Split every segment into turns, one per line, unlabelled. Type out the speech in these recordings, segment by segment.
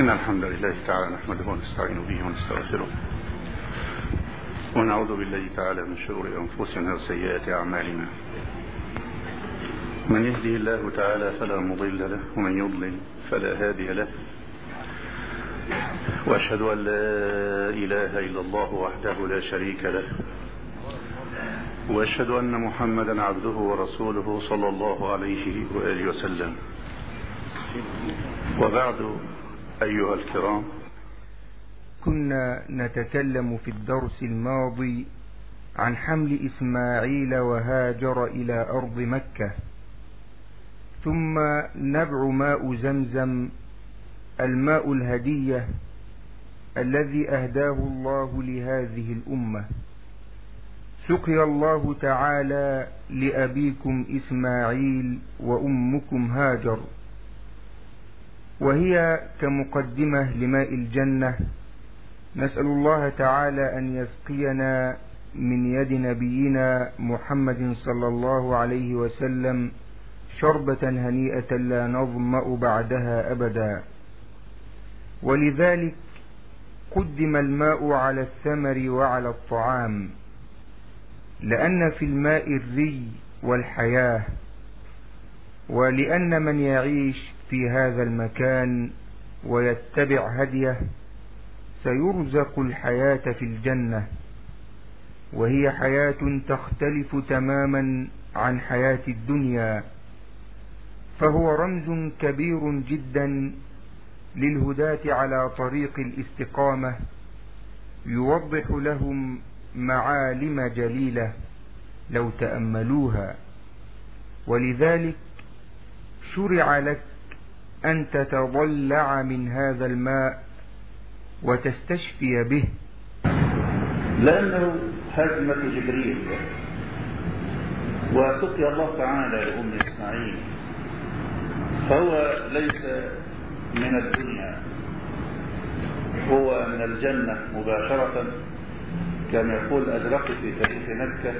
إن الحمد لله تعالى نحمده ونستعين به ونستغفره. ونعوذ بالله تعالى من شرور أنفسنا وسيئات أعمالنا. من يهده الله تعالى فلا مضل له ومن يضلل فلا هادي له. وأشهد أن لا إله إلا الله وحده لا شريك له. وأشهد أن محمدا عبده ورسوله صلى الله عليه وآله وسلم. وبعد أيها الكرام.
كنا نتكلم في الدرس الماضي عن حمل إسماعيل وهاجر إلى أرض مكة. ثم نبع ماء زمزم الماء الهدية الذي أهداه الله لهذه الأمة. سقي الله تعالى لأبيكم إسماعيل وأمكم هاجر. وهي كمقدمة لماء الجنة. نسأل الله تعالى أن يسقينا من يد نبينا محمد صلى الله عليه وسلم شربة هنيئة لا نظمأ بعدها أبدا. ولذلك قدم الماء على الثمر وعلى الطعام لأن في الماء الري والحياة ولأن من يعيش في هذا المكان ويتبع هديه سيرزق الحياة في الجنة. وهي حياة تختلف تماما عن حياة الدنيا. فهو رمز كبير جدا للهداة على طريق الاستقامة يوضح لهم معالم جليلة لو تأملوها. ولذلك شرع لك أن تتضلع من هذا الماء وتستشفي به.
لأنه هزمة جبريل وسقي الله تعالى لأم إسماعيل فهو ليس من الدنيا هو من الجنة مباشرة كما يقول أدرك في تاريخ مكة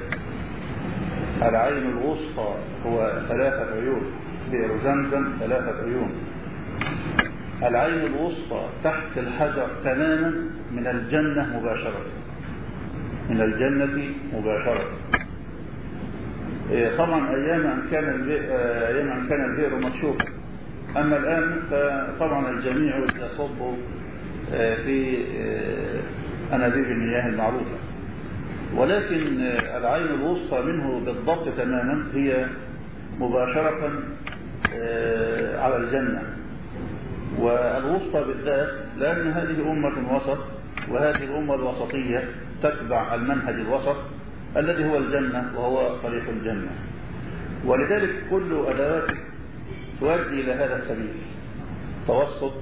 العين الوسطى هو ثلاثة عيون بئر زمزم ثلاثة عيون. العين الوسطى تحت الحجر تماما من الجنة مباشرة. من الجنة مباشرة. طبعا أيام أن كان أيام أن كان البئر مكشوفا أما الآن فطبعا الجميع يصب في أنابيب المياه المعروفة. ولكن العين الوسطى منه بالضبط تماما هي مباشرة على الجنة. والوسطى بالذات لأن هذه أمة وسط وهذه الأمة الوسطية تتبع المنهج الوسط الذي هو الجنة وهو طريق الجنة. ولذلك كل أدواتك تؤدي إلى هذا السبيل التوسط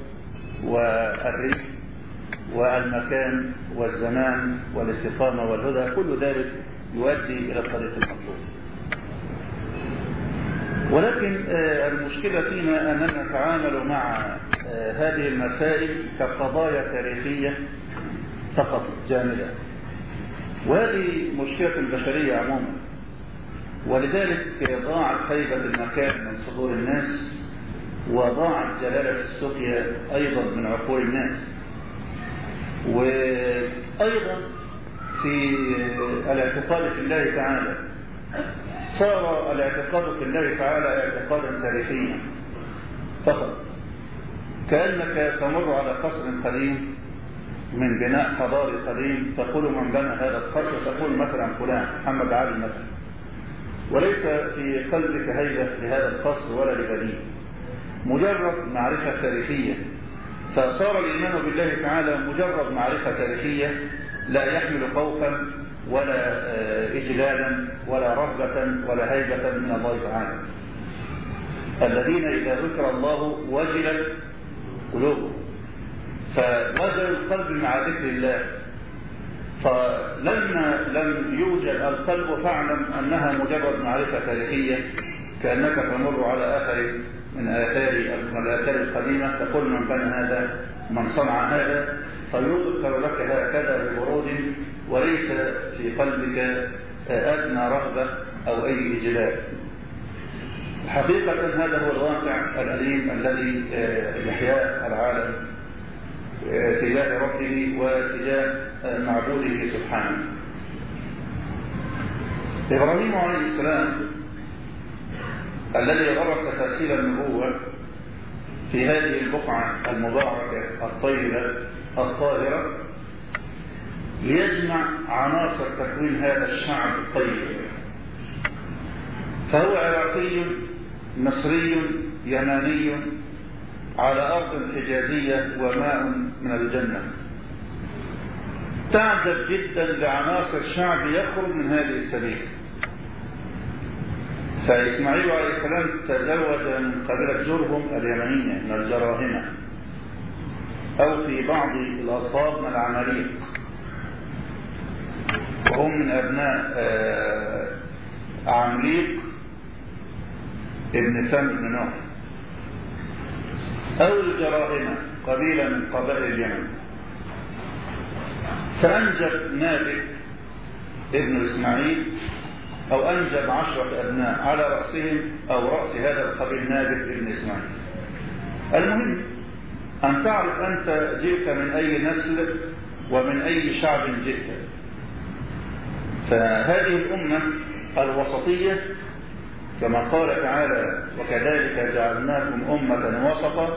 والريف والمكان والزمان والاستقامة والهدى كل ذلك يؤدي إلى الطريق المطلوب. ولكن المشكلة فينا أننا نتعامل مع هذه المسائل كقضايا تاريخية فقط جامدة. وهذه مشكلة البشرية عموما. ولذلك ضاعت هيبة المكان من صدور الناس وضاعت جلالة السقيا أيضا من عقول الناس. وأيضا في الاعتقاد في الله تعالى صار الاعتقاد في الله تعالى اعتقادا تاريخيا. فقط. كأنك تمر على قصر قديم من بناء حضاري قديم تقول من بنى هذا القصر تقول مثلا فلان محمد علي مثلا. وليس في قلبك هيبة لهذا القصر ولا لبنيه. مجرد معرفة تاريخية. فصار الإيمان بالله تعالى مجرد معرفة تاريخية لا يحمل خوفا ولا إجلالا ولا رهبة ولا هيبة من الله تعالى. الذين إذا ذكر الله وجلت قلوبهم. فوجل القلب مع ذكر الله. فلما لم يوجد القلب فاعلم أنها مجرد معرفة تاريخية كأنك تمر على آخر من آثار الآثار القديمة تقول من بنى هذا من صنع هذا فيذكر لك هكذا بورود وليس في قلبك أدنى رغبة أو أي إجلال حقيقة هذا هو الواقع الأليم الذي يحياه العالم ربه واتجاه معبوده سبحانه. إبراهيم عليه السلام الذي غرس تأثير النبوة في هذه البقعة المباركة الطيبة الطاهرة ليجمع عناصر تكوين هذا الشعب الطيب. فهو عراقي مصري يماني على أرض حجازية وماء من الجنة. تعجب جدا لعناصر شعب يخرج من هذه السبيل. فإسماعيل عليه السلام تزوج من قبيلة جرهم اليمنية من الجراهمة أو في بعض الألفاظ من العماليق وهم من أبناء عمليق ابن سام بن نوح. أو الجراهمة قبيلة من قبائل اليمن. فأنجب نابك ابن إسماعيل أو أنجب عشرة أبناء على رأسهم أو رأس هذا القبيل نابك ابن إسماعيل. المهم أن تعرف أنت جئت من أي نسل ومن أي شعب جئت. فهذه الأمة الوسطية كما قال تعالى وكذلك جعلناكم أمة وسطا.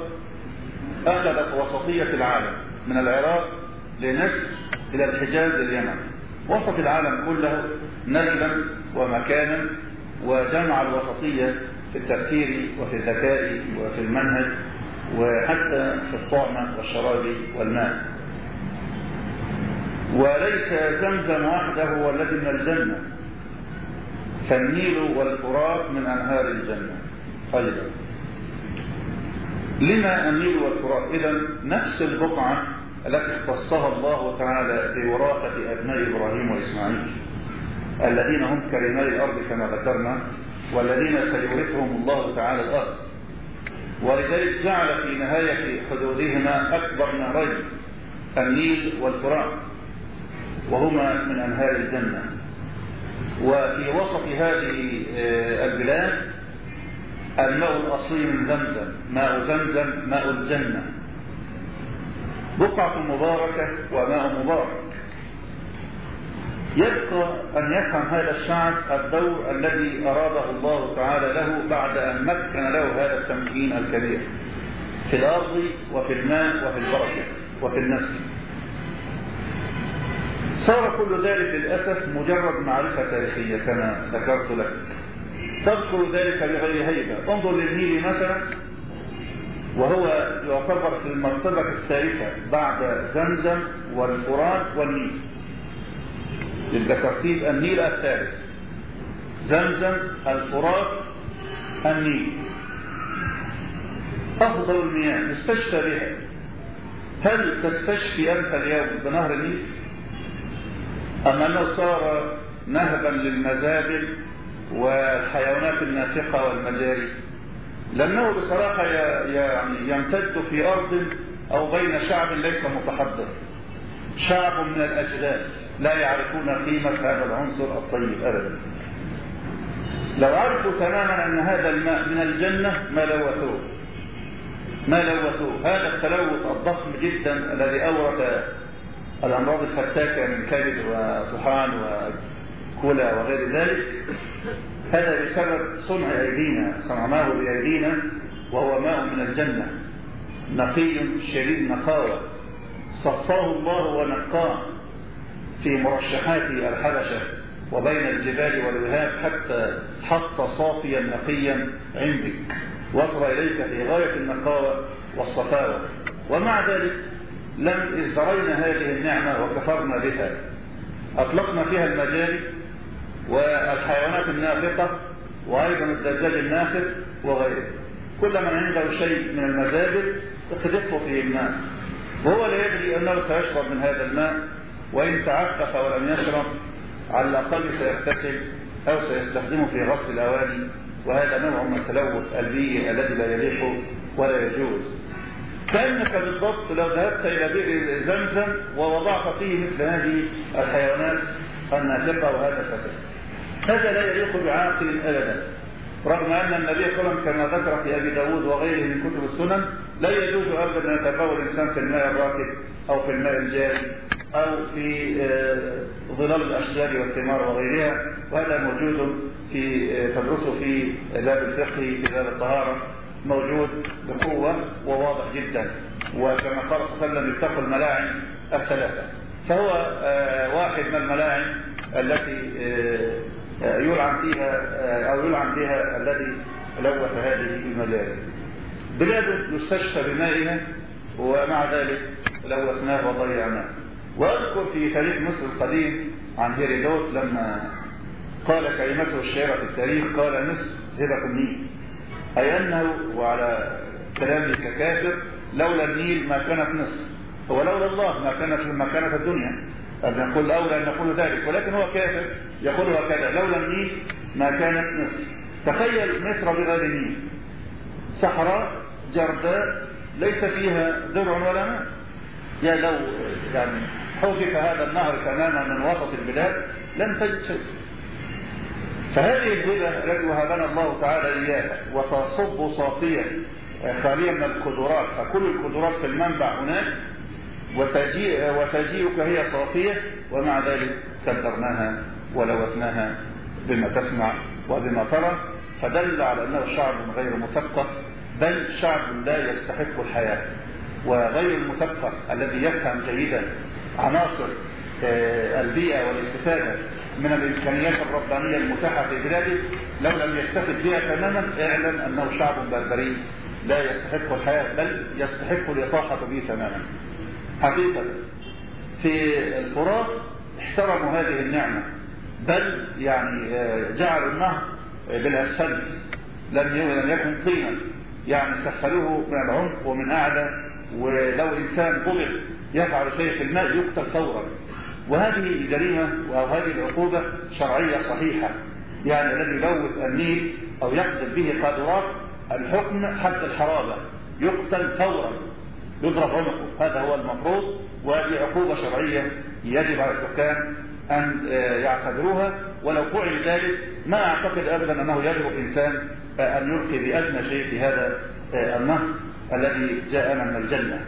أخذت وسطية العالم من العراق لنسل إلى الحجاز اليمن وسط العالم كله نسلا ومكانا وجمع الوسطية في التفكير وفي الذكاء وفي المنهج وحتى في الطعم والشراب والماء. وليس زمزم وحده هو الذي من الجنة. فالنيل والفرات من أنهار الجنة. أيضا لما النيل والفرات؟ إذا نفس البقعة التي اختصها الله تعالى بوراثة أبناء إبراهيم وإسماعيل. الذين هم كريمي الأرض كما ذكرنا والذين سيورثهم الله تعالى الأرض. ولذلك جعل في نهاية حدودهما أكبر نهرين النيل والفرات وهما من أنهار الجنة. وفي وسط هذه البلاد الماء الأصيل من زمزم ماء زمزم ماء الجنة. بقعة مباركة وماء مبارك. يبقى أن يفهم هذا الشعب الدور الذي أراده الله تعالى له بعد أن مكن له هذا التمكين الكبير في الأرض وفي الماء وفي البركة وفي النسل صار كل ذلك للأسف مجرد معرفة تاريخية كما ذكرت لك. تذكر ذلك بغير هيبة. انظر للنيل مثلا وهو يعتبر في المرتبة الثالثة بعد زمزم والفرات والنيل. يبقى ترتيب النيل الثالث. زمزم الفرات النيل. أفضل المياه استشفى بها. هل تستشفي أنت اليوم بنهر النيل؟ أم أنه صار نهبا للمزابل والحيوانات النافقة والمجاري؟ لأنه بصراحة يعني يمتد في أرض أو بين شعب ليس متحضر شعب من الأجداد. لا يعرفون قيمة هذا العنصر الطيب أبدا. لو عرفوا تماما أن هذا الماء من الجنة ما لوثوه؟ ما لوثوه؟ هذا التلوث الضخم جدا الذي أورث الأمراض الفتاكة من كبد وطحان وكلى وغير ذلك. هذا بسبب صنع أيدينا صنعناه بأيدينا وهو ماء من الجنة. نقي شديد نقاوة صفاه الله ونقاه. في مرشحات الحبشة وبين الجبال والوهاب حتى حط صافيا نقيا عندك. وصل إليك في غاية النقاوة والصفاوة ومع ذلك لم ازدرينا هذه النعمة وكفرنا بها. أطلقنا فيها المجاري والحيوانات النافقة وأيضا الدجاج النافق وغيره. كل من عنده شيء من المزابل اقذفه في الماء. وهو لا يدري أنه سيشرب من هذا الماء. وإن تعفف ولم يشرب على الأقل سيغتسل أو سيستخدمه في غسل الأواني. وهذا نوع من التلوث البيئي الذي لا يليق ولا يجوز. كأنك بالضبط لو ذهبت إلى بئر زمزم ووضعت فيه مثل هذه الحيوانات النافقة وهذا الفساد. هذا لا يليق بعاقل أبدا. رغم أن النبي صلى الله عليه وسلم كما ذكر في أبي داود وغيره من كتب السنن لا يجوز أبدا أن يتبول الإنسان في الماء الراكد أو في الماء الجاري. أو في ظلال الأشجار والثمار وغيرها وهذا موجود في تدرسه في باب الفقه في باب الطهارة موجود بقوة وواضح جدا. وكما قال صلى الله عليه وسلم اتقوا الملاعن الثلاثة. فهو واحد من الملاعن التي يلعن فيها أو يلعن فيها الذي لوث هذه المجاري بلاد يستشفى بمائها ومع ذلك لوثناه وضيعناه واذكر في تاريخ مصر القديم عن هيرودوت لما قال كلمته الشهيره في التاريخ قال مصر هبه النيل. أي أنه وعلى كلامه ككافر لولا النيل ما كانت مصر هو لولا الله ما كانت ما كانت الدنيا. نقول اولى أن نقول ذلك ولكن هو كافر يقول هكذا لولا النيل ما كانت مصر. تخيل مصر بغير النيل صحراء جرداء ليس فيها درع ولا ماء يعني لو يعني حذف هذا النهر تماما من وسط البلاد لن تجد شيء. فهذه الهبه التي وهبنا الله تعالى إياها. وتصب صافية خالية من القدرات فكل القدرات في المنبع هناك وتجيء وتجيئك هي صافية. ومع ذلك كدرناها ولوثناها بما تسمع وبما ترى. فدل على أنه شعب غير مثقف بل شعب لا يستحق الحياة. وغير المثقف الذي يفهم جيدا عناصر البيئة والاستفادة من الإمكانيات الربانية المتاحة في بلاده لو لم يستفد بها تماما اعلم أنه شعب بربري لا يستحق الحياة بل يستحق الإطاحة به تماما. حقيقة في الفرات احترموا هذه النعمة بل يعني جعلوا النهر بالأسفل لم يكن طينا يعني سخلوه من العمق ومن أعلى ولو إنسان قبل يفعل شيء في الماء يقتل فورا وهذه جريمة وهذه العقوبة شرعية صحيحة. يعني الذي يلوث النيل أو يقذف به قاذورات الحكم حد الحرابة. يقتل فورا يضرب عنقه. هذا هو المفروض. وهذه عقوبة شرعية يجب على السكان أن يعتبروها. ولو فعل ذلك ما أعتقد ابدا أنه يجرؤ انسان أن يلقي بأدنى شيء في هذا النهر الذي جاءنا من الجنة.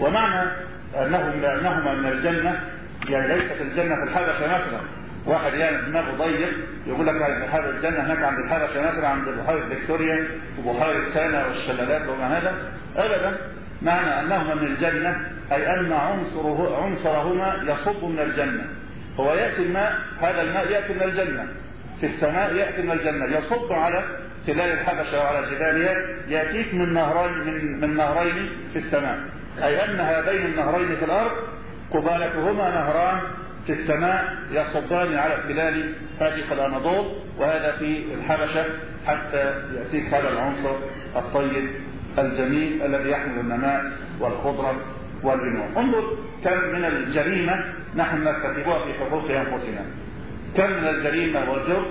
ومعنى أنهم لأنهما من الجنة يعني ليست الجنة في الحبشة مثلا واحد يعني دماغه ضيق يقول لك هذا الجنة هناك عند الحبشة مثلا عند بحيرة فيكتوريا وبحيرة سانا والشلالات وما هذا. أبدا معنى أنهما من الجنة أي أن عنصره عنصرهما يصب من الجنة. هو يأتي الماء هذا الماء يأتي من الجنة. في السماء يأتي من الجنة يصب على تلال الحبشة وعلى جبالها يأتيك من نهرين من, من نهرين في السماء. أي أن هذين النهرين في الأرض قبالتهما نهران في السماء يصبان على تلال هذه الأناضول وهذا في الحبشة حتى يأتيك هذا العنصر الطيب الجميل الذي يحمل النماء والخضرة والرموع انظر كم من الجريمة نحن نرتكبها في حقوق أنفسنا. كم من الجريمة والجرم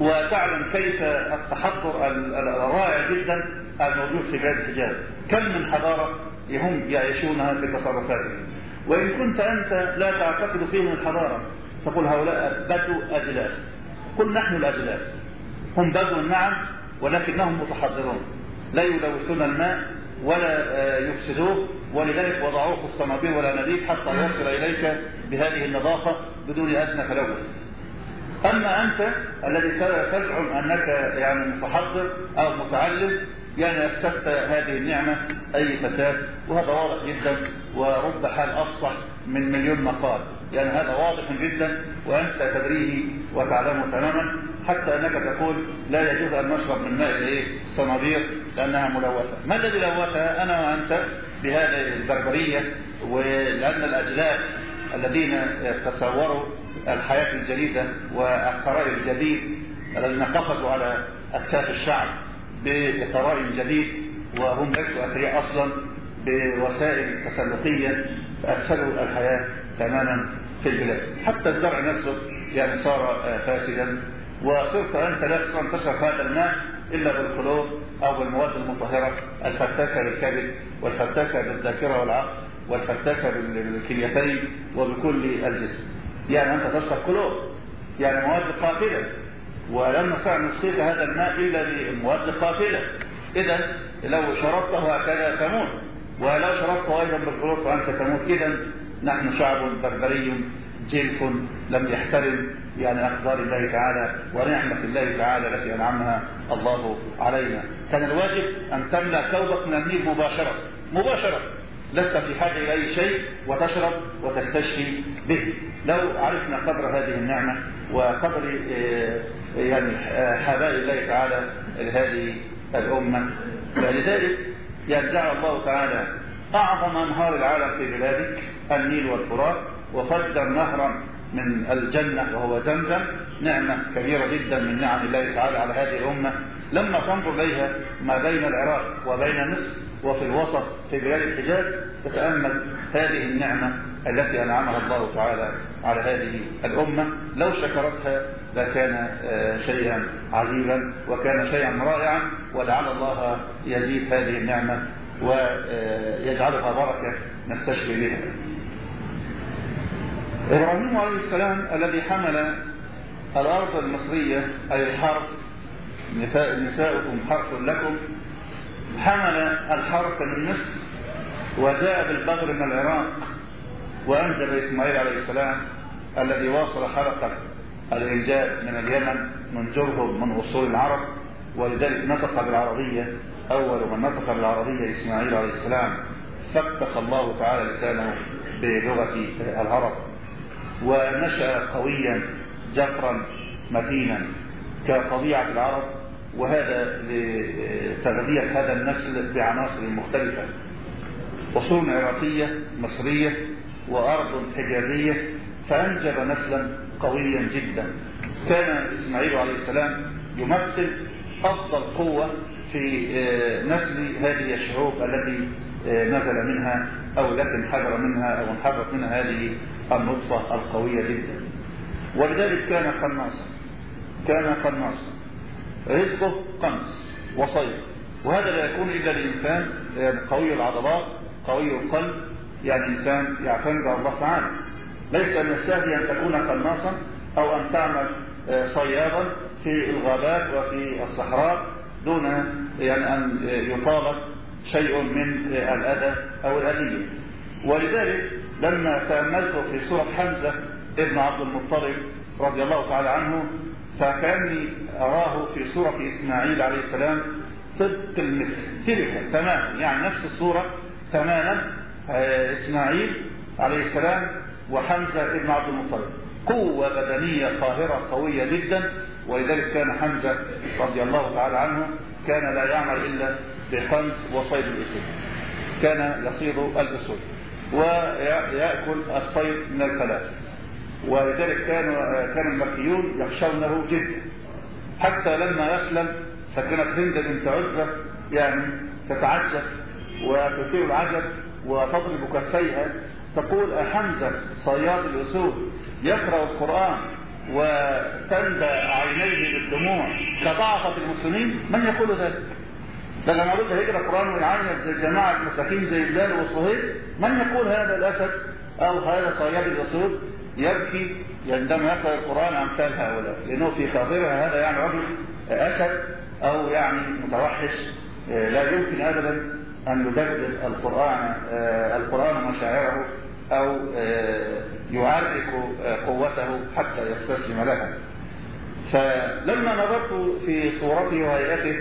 وتعلم كيف التحضر الرائع جدا الموجود في بلاد الحجاز. كم من حضارة هم يعيشونها في تصرفاتهم؟ وإن كنت أنت لا تعتقد فيهم الحضارة تقول هؤلاء بدو أجلاس. قل نحن الأجلاس. هم بدو نعم ولكنهم متحضرون. لا يلوثون الماء ولا يفسدوه ولذلك وضعوه في الصنابير والانابيب حتى يصل إليك بهذه النظافة بدون ادنى تلوث. أما أنت الذي تزعم أنك يعني متحضر أو متعلم يعني افسدت هذه النعمة أي فساد وهذا واضح جدا ورب حال أفصح من مليون مقال. يعني هذا واضح جدا وأنت تدريه وتعلمه تماما حتى أنك تقول لا يجوز أن نشرب من ماء الايه الصنابير لأنها ملوثة. ما الذي لوثها؟ أنا وأنت بهذه البربرية ولأن الأجلاء الذين تصوروا الحياة الجديدة والثراء الجديد الذين قفزوا على أكتاف الشعب بثراء جديد وهم ليسوا أثرياء أصلا بوسائل تسلقية فأفسدوا الحياة تماما في البلاد حتى الزرع نفسه يعني صار فاسدا وصرت أنت لا تستطيع تشرب هذا الماء إلا بالخلود أو بالمواد المطهرة الفتاكة للكبد والفتاكة بالذاكره والعقل والفتاكة بالكليتين وبكل الجسم. يعني أنت تشرب كلور. يعني مواد قاتلة. ولم نستطع أن نسقيك هذا الماء إلا بمواد قاتلة. إذا لو شربته هكذا تموت. ولو شربته أيضا بالخلوط فأنت تموت. إذا نحن شعب بربري جلف لم يحترم. يعني أقدار الله تعالى ونعمة الله تعالى التي أنعمها الله علينا. كان الواجب أن تملأ ثوبك من النيل مباشرة. مباشرة. لست في حاجة إلى أي شيء وتشرب وتستشفي به. لو عرفنا قدر هذه النعمة وقدر يعني حباء الله تعالى لهذه الأمة. فلذلك يرجع الله تعالى أعظم أنهار العالم في بلادك النيل والفرات وفجر نهرا من الجنة وهو زمزم. نعمة كبيرة جدا من نعم الله تعالى على هذه الأمة. لما تنظر إليها ما بين العراق وبين مصر وفي الوسط في بلاد الحجاز تتأمل هذه النعمة التي أنعمها الله تعالى على هذه الأمة. لو شكرتها لكان شيئا عجيبا وكان شيئا رائعا ولعل الله يزيد هذه النعمة ويجعلها بركة نستشفي بها. إبراهيم عليه السلام الذي حمل الأرض المصرية أي الحرث نساؤكم حرث لكم حمل الحرث من مصر وجاء بالبغر من العراق وأنجب إسماعيل عليه السلام الذي واصل حلقة الإنجاب من اليمن من جرهم من أصول العرب ولذلك نطق بالعربية أول من نطق بالعربية إسماعيل عليه السلام فتح الله تعالى لسانه بلغة العرب ونشأ قويا جفرا متينا كطبيعة العرب وهذا لتغذية هذا النسل بعناصر مختلفة. أصول عراقية مصرية وأرض حجازية فأنجب نسلا قويا جدا. كان إسماعيل عليه السلام يمثل أفضل قوة في نسل هذه الشعوب التي نزل منها أو التي انحدر منها أو انحدرت منها هذه النطفة القوية جدا. ولذلك كان قناصا كان قناصا رزقه قنص وصيد. وهذا لا يكون إلا لإنسان قوي العضلات قوي القلب يعني إنسان يعتمد على الله تعالى. ليس من السهل أن تكون قناصا أو أن تعمل صيادا في الغابات وفي الصحراء دون يعني أن يطالب شيء من الأذى أو الأذية. ولذلك لما تأملت في سورة حمزة ابن عبد المطلب رضي الله تعالى عنه فكأني أراه في سورة إسماعيل عليه السلام طبق المثل تماما. يعني نفس الصورة تماما. إسماعيل عليه السلام وحمزة ابن عبد المطلب. قوة بدنية قاهرة قوية جدا. ولذلك كان حمزة رضي الله تعالى عنه كان لا يعمل إلا بقنص وصيد الأسود. كان يصيد الأسود. ويأكل الصيد من الفلاح ولذلك كان كان المكيون يخشونه جدا. حتى لما يسلم فكانت هند بنت عزة يعني تتعجب وتثير العجب وتضرب كفيها. تقول أحمزة صياد الأسود يقرأ القرآن وتندى عينيه بالدموع كضعفة المسلمين من يقول ذلك؟ ده لما قلت هيقرا القرآن ويعين جماعة مساكين زي بلال وصهيب من يقول هذا الأسد؟ أو هذا صياد الأسود يبكي عندما يقرأ القرآن أمثال هؤلاء لأنه في خاطرها هذا يعني رجل أسد أو يعني متوحش. لا يمكن أبدا أن يبدل القرآن القرآن مشاعره أو يعرف قوته حتى يستسلم لها. فلما نظرت في صورته وهيئته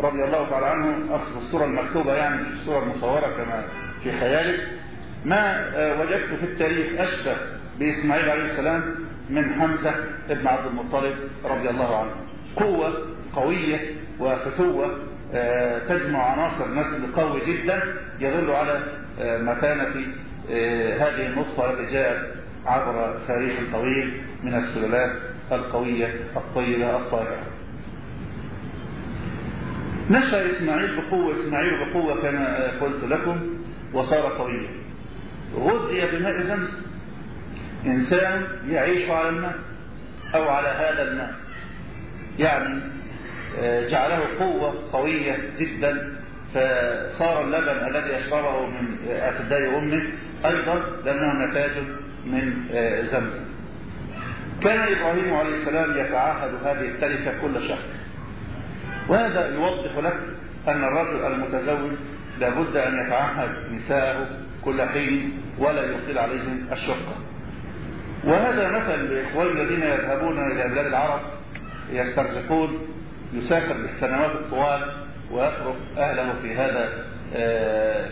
رضي الله تعالى عنه أقصد الصورة المكتوبة يعني مش الصورة المصورة كما في خيالك ما وجدت في التاريخ أشبه بإسماعيل عليه السلام من حمزة ابن عبد المطلب رضي الله عنه. قوة قوية وفتوة تجمع عناصر نسل قوي جدا يدل على مكانة هذه النصفة التي جاءت عبر تاريخ طويل من السلالات القوية الطيبة الطاهرة. نشأ إسماعيل بقوة إسماعيل بقوة كما قلت لكم وصار قويا. غذي بماء زمزم إنسان يعيش على الماء أو على هذا الماء. يعني جعله قوة قوية جدا فصار اللبن الذي يشربه من أفداء أمه أيضا لأنه نتاج من زمزم كان إبراهيم عليه السلام يتعاهد هذه التركة كل شهر. وهذا يوضح لك أن الرجل المتزوج لابد أن يتعهد نساءه كل حين ولا يطيل عليهم الشقة. وهذا مثل لإخوان الذين يذهبون إلى بلاد العرب يسترزقون يسافر بالسنوات الطوال ويترك أهله في هذا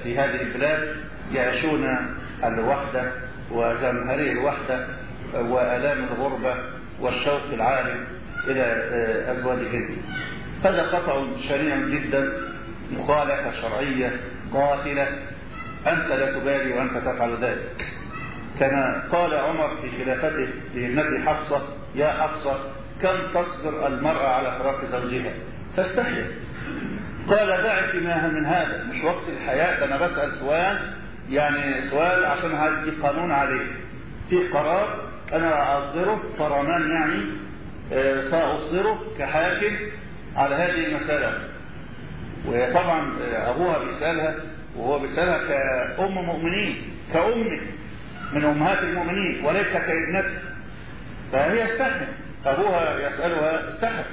في هذه البلاد يعيشون الوحدة وزمهري الوحدة وآلام الغربة والشوق العالم إلى أزواجهن هذا خطأ شنيع جدا مخالفة شرعية قاتلة. أنت لا تبالي وأنت تفعل ذلك. كما قال عمر في خلافته لابنته حفصة يا حفصة كم تصبر المرأة على فراق زوجها؟ فاستحيا. قال دعك ما من هذا. مش وقت الحياة أنا بسأل سؤال يعني سؤال عشان هدي قانون عليه. في قرار أنا أصدره فرمان يعني سأصدره كحاكم على هذه المسألة. وطبعا أبوها بيسألها وهو بيسألها كأم مؤمنين كأم من أمهات المؤمنين وليس كابنته فهي استحت أبوها يسألها استحت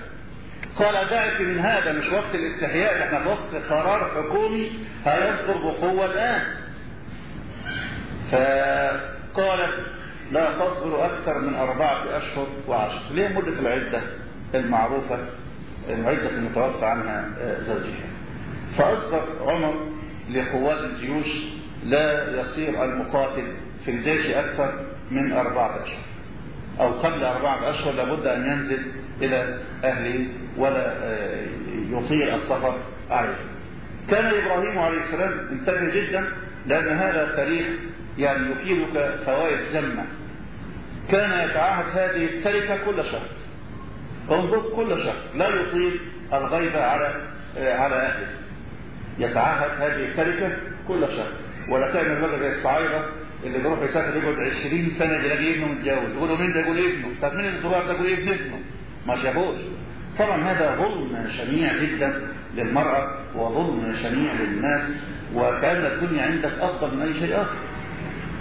قال دعك من هذا مش وقت الاستحياء إحنا في وقت قرار حكومي هيصدر بقوة الآن. فقالت لا تصبر أكثر من أربعة أشهر وعشر. ليه مدة العدة المعروفة؟ العدة المتوفى عنها زوجها. فأصدر عمر لقوات الجيوش لا يصير المقاتل. في الجيش أكثر من أربعة أشهر. أو قبل أربعة أشهر لابد أن ينزل إلى أهله ولا يطيل السفر عليه. كان إبراهيم عليه السلام انتبه جدا لأن هذا تاريخ يعني يفيدك فوائد جمة. كان يتعاهد هذه التركة كل شهر. انظر كل شهر. لا يطيل الغيبة على على أهله. يتعاهد هذه التركة كل شهر. ولا كان الرجل زي الصعايدة اللي بيروح يسافر يقعد 20 سنة يلاقي ابنه متجوز. يقولوا مين ده؟ يقول ابنه. طب مين اللي ده؟ يقول ابن ابنه. ما شافوش. طبعا هذا ظلم شنيع جدا للمرأة وظلم شنيع للناس وكأن الدنيا عندك أفضل من أي شيء آخر.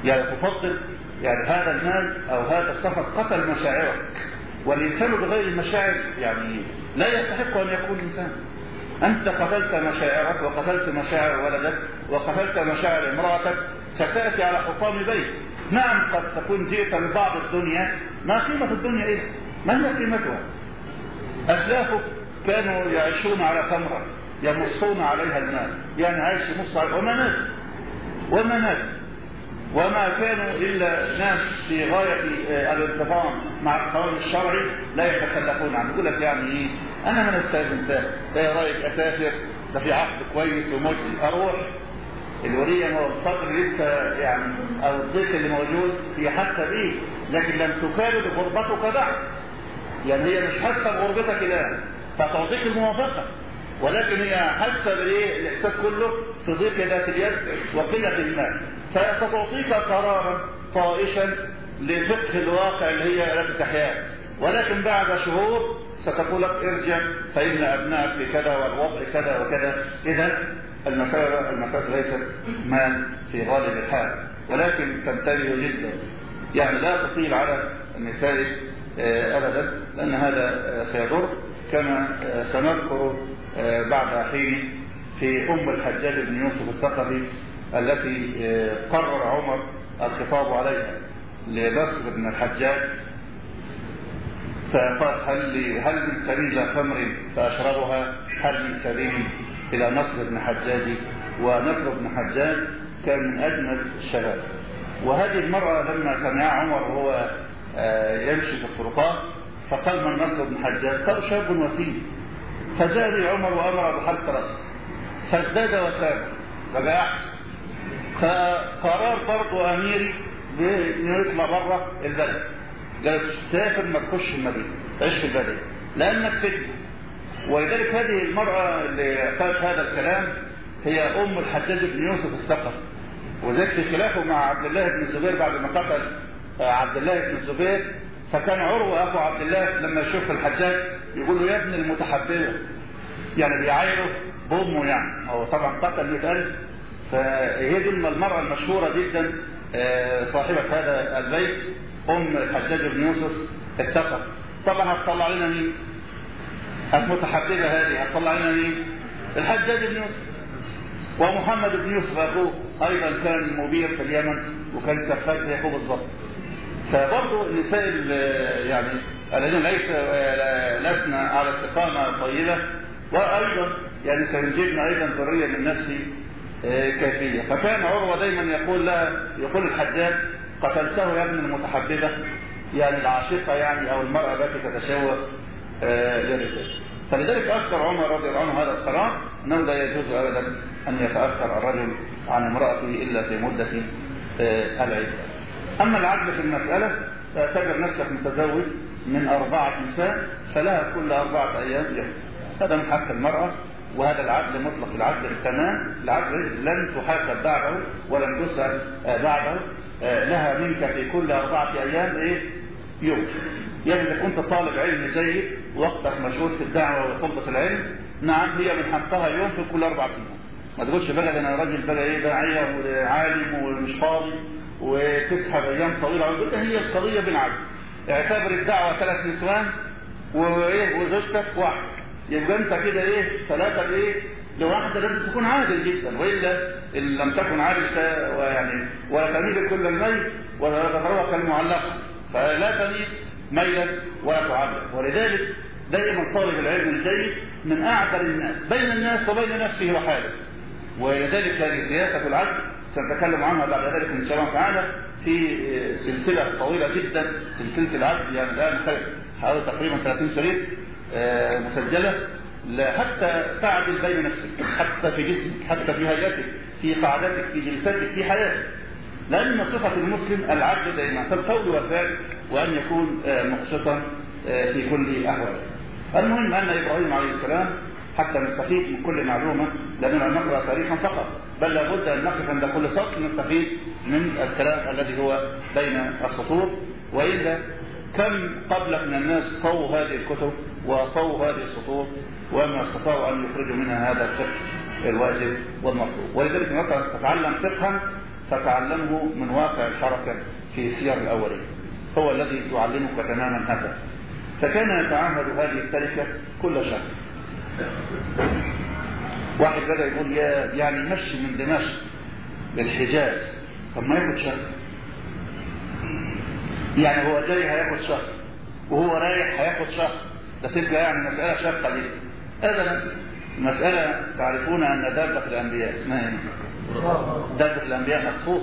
يعني تفضل يعني هذا المال أو هذا السفر قتل مشاعرك. والإنسان بغير المشاعر يعني لا يستحق أن يكون إنسان. أنت قتلت مشاعرك وقتلت مشاعر ولدك وقتلت مشاعر امرأتك ستأتي على حطام بيت نعم قد تكون جئت لبعض الدنيا. ما قيمة الدنيا إيه ما هي قيمتها؟ أسلافك كانوا يعيشون على تمرة يمصون عليها المال يعني عايش يمص على وما ناس وما ناس وما كانوا إلا ناس في غاية الانتظام مع القانون الشرعي لا يتكلفون عنه. يقول لك يعني إيه أنا من استاذن ده إيه رأيك أسافر؟ ده في عقد كويس ومجزي أروح الولية ما الصبر لسه يعني أو الضيف اللي موجود هي حاسة بيه لكن لم تكابد غربتك بعد. يعني هي مش حاسة بغربتك الآن. فتعطيك الموافقة. ولكن هي حاسة بإيه؟ الإحساس كله في ضيق ذات اليد وقلة المال. فستعطيك قرارا طائشا لفقه الواقع اللي هي التي تحياه ولكن بعد شهور ستقول لك ارجع فإن أبنائك في كذا والوضع كذا وكذا. إذا المسألة المسألة ليست مال في غالب الحال ولكن تنتبه جدا. يعني لا تطيل على النساء أبدا لأن هذا سيضر. كما سنذكر بعد حين في أم الحجاج بن يوسف الثقفي التي قرر عمر الخطاب عليها لبصر بن الحجاج. فقال هل هل من سبيل تمر فأشربها؟ هل من سبيل إلى نصر بن حجاج؟ ونصر بن حجاج كان من أجمل الشباب. وهذه المرأة لما سمع عمر وهو يمشي في الطرقات فقال من نصر بن حجاج؟ قال شاب وسيم. فجاء عمر وأمر بحلق رأسه. فازداد وساب فبقى احسن فقرار برضه أميري بانه يطلع بره البلد. قال سافر ما تخش المدينة تعيش في البلد لانك سجن ولذلك هذه المرأة اللي قالت هذا الكلام هي أم الحجاج بن يوسف الثقفي. وذلك في خلافه مع عبد الله بن الزبير بعد ما قتل عبد الله بن الزبير. فكان عروة ابو عبد الله لما يشوف الحجاج يقول له يا ابن المتحبره يعني بيعايره بأمه يعني. هو طبعا قتل 100000 فهي دي المرأة المشهورة جدا صاحبة هذا البيت أم الحجاج بن يوسف اتفق طبعا هتطلع لنا مين؟ المتحببة هذه هتطلع لنا مين؟ الحجاج بن يوسف ومحمد بن يوسف أخوه أيضا كان مبير في اليمن وكان سفاك زي أخوه بالظبط فبرضه النساء يعني الذين ليس لسنا على استقامة طيبة وأيضا يعني سينجبنا أيضا ذرية من نفسي كافية فكان عروة دايما يقول لها يقول الحجاج قتلته يا ابن المتحببة يعني العاشقة يعني أو المرأة التي تتشوه للرجال. فلذلك أذكر عمر رضي الله عنه هذا القرار أنه لا يجوز أبدا أن يتأخر الرجل عن امرأته إلا في مدة العدة. أما العدل في المسألة تعتبر نفسك متزوج من أربعة نساء فلها كل أربعة أيام يوم. هذا من حق المرأة وهذا العدل مطلق العدل التمام العدل لن تحاسب بعده ولن تسأل بعده لها منك في كل أربعة أيام إيه؟ يوم. يعني إذا كنت طالب علم جيد وقتك مشغول في الدعوة وطلبة العلم نعم هي من حقها يوم في كل أربعة أيام. ما تقولش بقى أنا راجل بقى إيه داعية وعالم ومش فاضي وتسحب أيام طويلة. ويقول هي القضية بالعدل اعتبر الدعوة ثلاث نسوان وإيه وزوجتك واحد. يبقى أنت كده إيه ثلاثة إيه لواحدة لازم تكون عادل جدا وإلا إن لم تكن عادل ويعني ولا تميل كل الميل ولا تتروى كالمعلقة فلا تميل ميلا ولا تعلق. ولذلك دائما طالب العلم الجيد من أعدل الناس بين الناس وبين نفسه وحاله. ولذلك هذه سياسة العدل سنتكلم عنها بعد ذلك إن شاء الله تعالى في سلسلة طويلة جدا سلسلة العدل يعني الآن حوالي تقريبا 30 شريط. مسجلة حتى تعدل بين نفسك حتى في جسمك حتى في هيئتك في قعدتك في جلساتك في حياتك. لأن صفة المسلم العدل دائما في القول والفعل وأن يكون مقسطا في كل أحواله. المهم أن إبراهيم عليه السلام حتى نستفيد من كل معلومة لأننا نقرأ تاريخا فقط بل لابد أن نقف عند كل سطر نستفيد من الكلام الذي هو بين السطور. وإلا كم قبلك من الناس طووا هذه الكتب؟ وطووا هذه السطور وما استطاعوا أن يخرجوا منها هذا الفقه الواجب والمطلوب. ولذلك مثلا تتعلم فقها فتعلمه من واقع الحركة في سير الأولين. هو الذي يعلمك تماما هذا. فكان يتعهد هذه التركة كل شهر. واحد بدأ يقول يا يعني مشي من دمشق للحجاز. طب ما ياخد شهر؟ يعني هو جاي هياخد شهر وهو رايح هياخد شهر. تبقى يعني مسألة شاقة ليه أبدا مسألة تعرفون أن دابة الأنبياء اسمها إيه؟ دابة الأنبياء مخصوص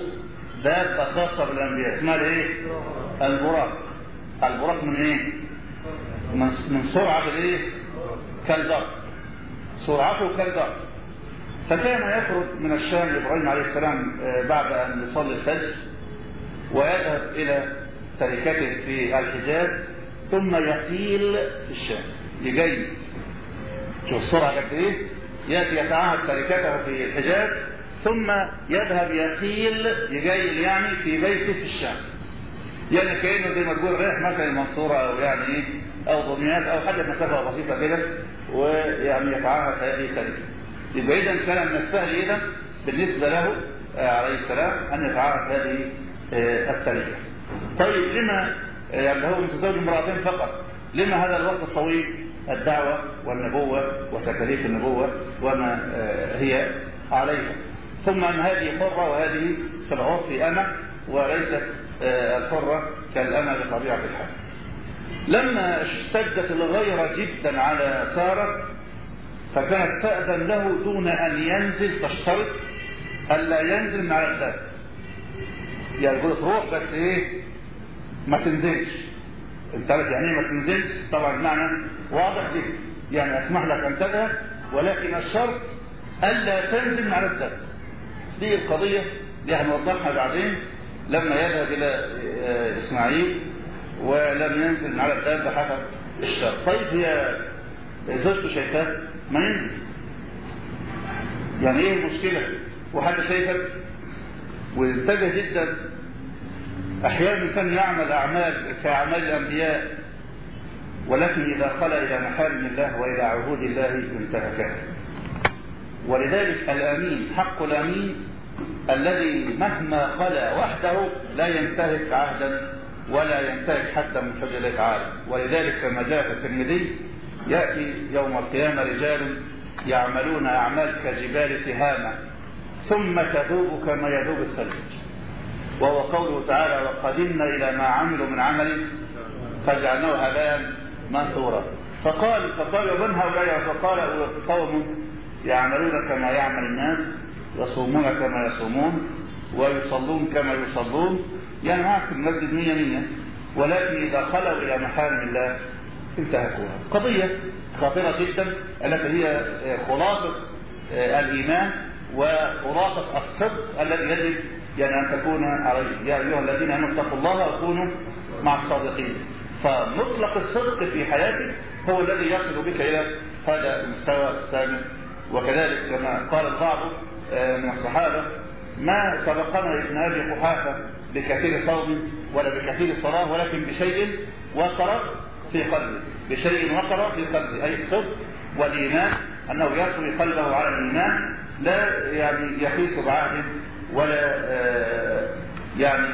دابة خاصة بالأنبياء اسمها إيه؟ البراق البراق من إيه؟ من, سرعة الايه؟ كالبرق سرعته كالبرق فكان يخرج من الشام إبراهيم عليه السلام بعد أن يصلي الفجر ويذهب إلى تركته في الحجاز ثم يقيل في الشام يجي شوف السرعه قد إيه يأتي يتعهد تركته في الحجاز ثم يذهب يقيل يجيل يعني في بيته في الشام. يعني كأنه زي ما تقول رايح مثلا المنصورة أو يعني إيه أو دمياط أو حاجة مسافة بسيطة كده ويعني يتعهد هذه التركه يبقى اذا كان من السهل اذا بالنسبة له عليه السلام أن يتعهد هذه التركه طيب لما يعني هو متزوج امرأتين فقط. لما هذا الوقت الطويل الدعوة والنبوة وتكاليف النبوة وما هي عليها. ثم أن هذه حرة وهذه في العرف أمة وليست الحرة كالأمة بطبيعة الحال. لما اشتدت الغيرة جدا على سارة فكانت تأذن له دون أن ينزل تشترط ألا ينزل على الباب. يعني يقول روح بس إيه ما تنزلش. انت عارف يعني إيه ما تنزلش؟ طبعا المعنى واضح جدا. يعني أسمح لك أن تذهب ولكن الشرط ألا تنزل من على الباب دي القضية دي هنوضحها بعدين. لما يذهب إلى إسماعيل ولم ينزل على الباب بحسب الشرط. طيب هي زوجته شايفاه ما ينزل. يعني إيه المشكلة؟ وحد شايفك؟ وانتبه جدا الإنسان يعمل أعمال كأعمال الأنبياء ولكن إذا خلى إلى محارم الله وإلى عهود الله انتهكها ولذلك الأمين حق الأمين الذي مهما خلا وحده لا ينتهك عهدا ولا ينتهك حتى من حج الله تعالى. ولذلك كما جاء في الترمذي يأتي يوم القيامة رجال يعملون أعمال كجبال تهامة ثم تذوب كما يذوب الثلج وهو قوله تعالى وقدمنا إلى ما عملوا من عمل فجعلناه هباء منثورا. فقال فقال من هؤلاء؟ فقال قوم يعملون كما يعمل الناس يصومون كما يصومون ويصلون كما يصلون. يعني معك في المسجد مية مية ولكن إذا خلوا إلى محارم الله انتهكوها. قضية خطيرة جدا التي هي خلاصة الإيمان وخلاصة الصدق الذي يجب يعني أن تكون يا أيها الذين آمنوا اتقوا الله وكونوا مع الصادقين. فمطلق الصدق في حياتك هو الذي يصل بك إلى هذا المستوى الثاني وكذلك كما قال البعض من الصحابة ما سبقنا ابن أبي قحافة بكثير صوم ولا بكثير صلاة ولكن بشيء وقر في قلبه. بشيء وقر في قلبه أي الصدق والإيمان أنه يصوي قلبه على الإيمان لا يعني يخيف بعهد ولا يعني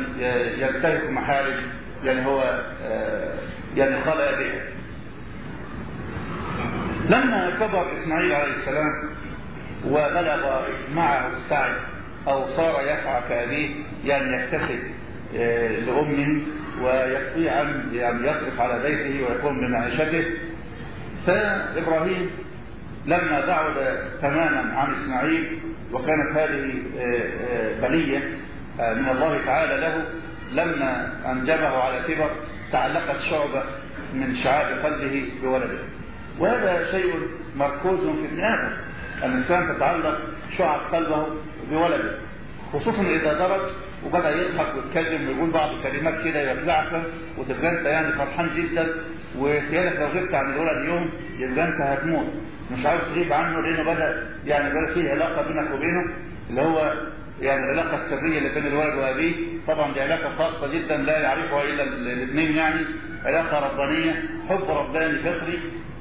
ينتهك محارم يعني هو يعني خلق بها لما كبر إسماعيل عليه السلام وبلغ معه السعي أو صار يسعى كأبيه يعني يكتسب لأمه ويستطيع أن يعني يصرف على بيته ويقوم بمعيشته فإبراهيم لما بعد تماما عن إسماعيل وكانت هذه بلية من الله تعالى له لما أنجبه على كبر تعلقت شعبة من شعاب قلبه بولده. وهذا شيء مركوز في ابن آدم الإنسان تتعلق شعب قلبه بولده. خصوصا إذا درج وبدأ يضحك ويتكلم ويقول بعض الكلمات كده يفزعك وتبقى أنت يعني فرحان جدا. وخيالك لو غبت عن الولد يوم يبقى أنت هتموت. مش عاوز تغيب عنه لأنه بدأ يعني بدأ فيه علاقة بينك وبينه اللي هو يعني العلاقة السرية اللي بين الولد وأبيه. طبعا دي علاقة خاصة جدا لا يعرفها إلا الاثنين يعني. علاقة ربانية حب رباني فطري.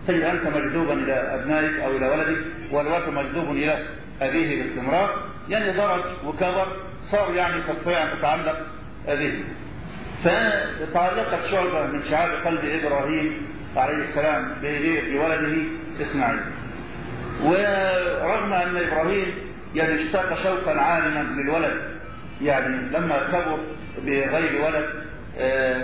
تجد أنت مجذوبا إلى أبنائك أو إلى ولدك والولد مجذوب إلى أبيه باستمرار. يعني درج وكبر. صار يعني تستطيع أن تتعلق به. فتعلقت شعبة من شعاب قلب إبراهيم عليه السلام بولده إسماعيل. ورغم أن إبراهيم يعني اشتاق شوقا عالما للولد يعني لما كبر بغير ولد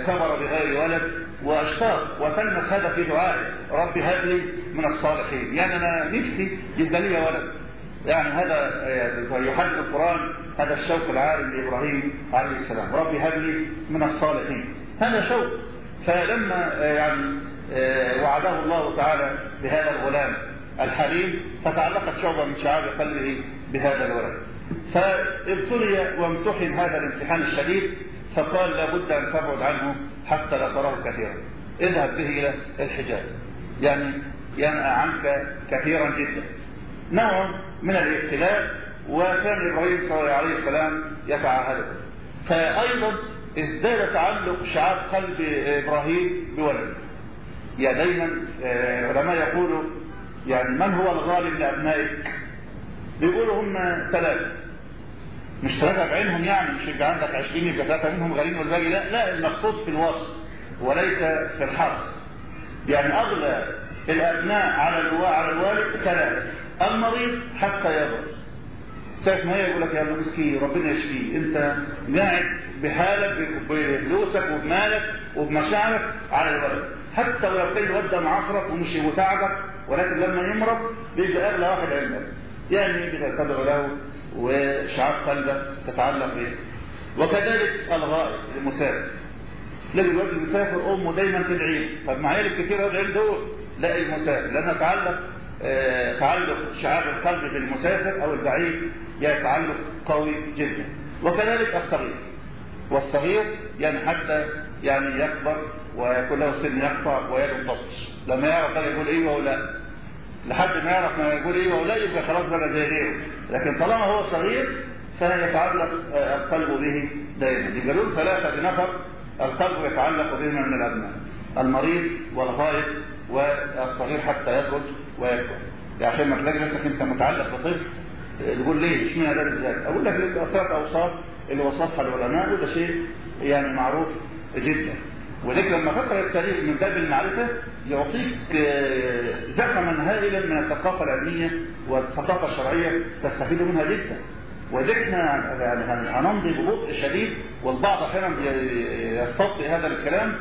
كبر بغير ولد وأشتاق وتلمس هذا في دعائه ربي هب لي من الصالحين. يعني أنا نفسي يبقى لي ولد. يعني هذا يحدد القرآن هذا الشوق العالم لإبراهيم عليه السلام. ربي هب لي من الصالحين. هذا شوق. فلما يعني وعده الله تعالى بهذا الغلام الحليم فتعلقت شعبة من شعاب قلبه بهذا الولد. فابتلي وامتحن هذا الامتحان الشديد فقال لابد أن تبعد عنه حتى لا تراه كثيرا. اذهب به إلى الحجاز. يعني ينأى عنك كثيرا جدا. نوع من الابتلاء وكان إبراهيم عليه السلام يتعاهده فايضا ازداد تعلق شعاب قلب إبراهيم بولده. يعني دايما العلماء يقولوا يعني من هو الغالب لأبنائك؟ بيقولوا هم ثلاثة. مش ثلاثة بعينهم يعني مش يبقى عندك 20 يبقى ثلاثة منهم غالين والباقي لا. لا المقصود في الوصف وليس في الحرص يعني أغلى الأبناء. على الوالد ثلاثة. المريض حتى يبرز ساعة ما هي يقول لك يا ابن مسكين ربنا يشفيه. أنت قاعد بحالك بفلوسك وبمالك وبمشاعرك على الولد حتى ولو كان ده معفرك ومش وتعبك ولكن لما يمرض بيبقى أغلى واحد عندك. يعني بتتبع له وشعاب قلبه تتعلق به وكذلك الغائب المسافر. تلاقي الوقت المسافر أمه دايما تدعي له طب ما عيال كتير ادعي دول. لا المسافر لأن تعلق تعلق شعاب القلب بالمسافر أو البعيد يعني تعلق قوي جدا. وكذلك الصغير. والصغير يعني حتى يعني يكبر ويكون له سن يقطع ويده تبطش لما يعرف هذا يقول إيوه ولا لحد ما يعرف ما يقول إيوه ولا يبقى خلاص بقى زي غيره. لكن طالما هو صغير فيتعلق القلب به دائما. يبقى ثلاثة بنفر القلب يتعلق بهما من الأبناء. المريض والغائب والصغير حتى يخرج ويكبر. عشان ما تلاقي نفسك أنت متعلق بطفل تقول ليه؟ اشمعنى ده بالذات أقول لك ثلاث اوصاف اللي وصفها العلماء وده شيء يعني معروف جدا. ولذلك لما تقرا التاريخ من باب المعرفة يعطيك زخما هائلا من الثقافة العلمية والثقافة الشرعية تستفيد منها جدا. ولذلك يعني هنمضي ببطء شديد والبعض أحيانا يستبطئ هذا الكلام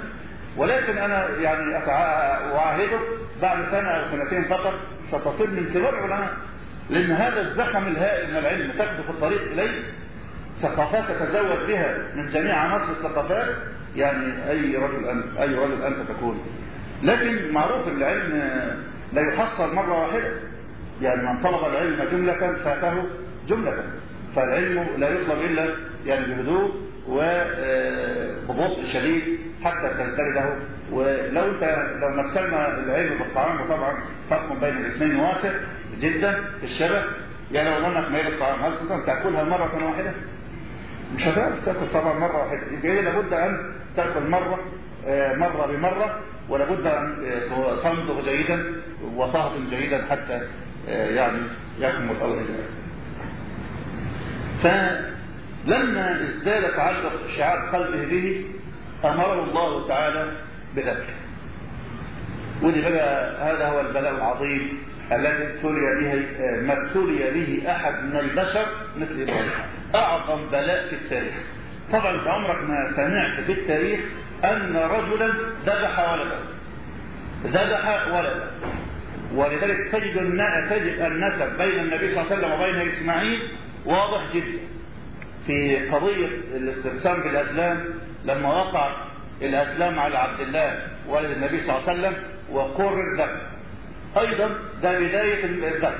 ولكن أنا يعني اعاهدك بعد سنة أو سنتين فقط ستصل من كبار العلماء لأن هذا الزخم الهائل من العلم في الطريق إليه. ثقافات تتزود بها من جميع عناصر الثقافات. يعني أي رجل انت أي رجل أنت تكون لكن معروف العلم لا يحصل مرة واحدة. يعني من طلب العلم جملة فاته جملة. فالعلم لا يطلب إلا يعني بهدوء وببطء شديد حتى تزدرده ولو انت لو مثلنا العلم بالطعام وطبعا فرق بين الاثنين واسع جدا في الشبه. يعني لو قلنا ميل الطعام هل تأكلها مرة واحدة؟ مش هتعرف تأكل طبعا مرة واحدة. يبقى لابد أن تأكل مرة مرة بمرة ولابد أن تمضغ جيدا وتهضم جيدا حتى يعني يكمل الأمر. فلما ازداد تعلق شعار قلبه به أمره الله تعالى بذلك. ودي بقى هذا هو البلاء العظيم الذي ابتلي به ما ابتلي به أحد من البشر مثل إبراهيم. أعظم بلاء في التاريخ. طبعا انت عمرك ما سمعت في التاريخ أن رجلا ذبح ولده ذبح ولده ولذلك تجد تجد النسب بين النبي صلى الله عليه وسلم وبين إسماعيل واضح جدا. في قضية الاستقسام بالأسلام لما وقع الأسلام على عبد الله ولد النبي صلى الله عليه وسلم وقر الذبح. أيضا ده بداية الذبح.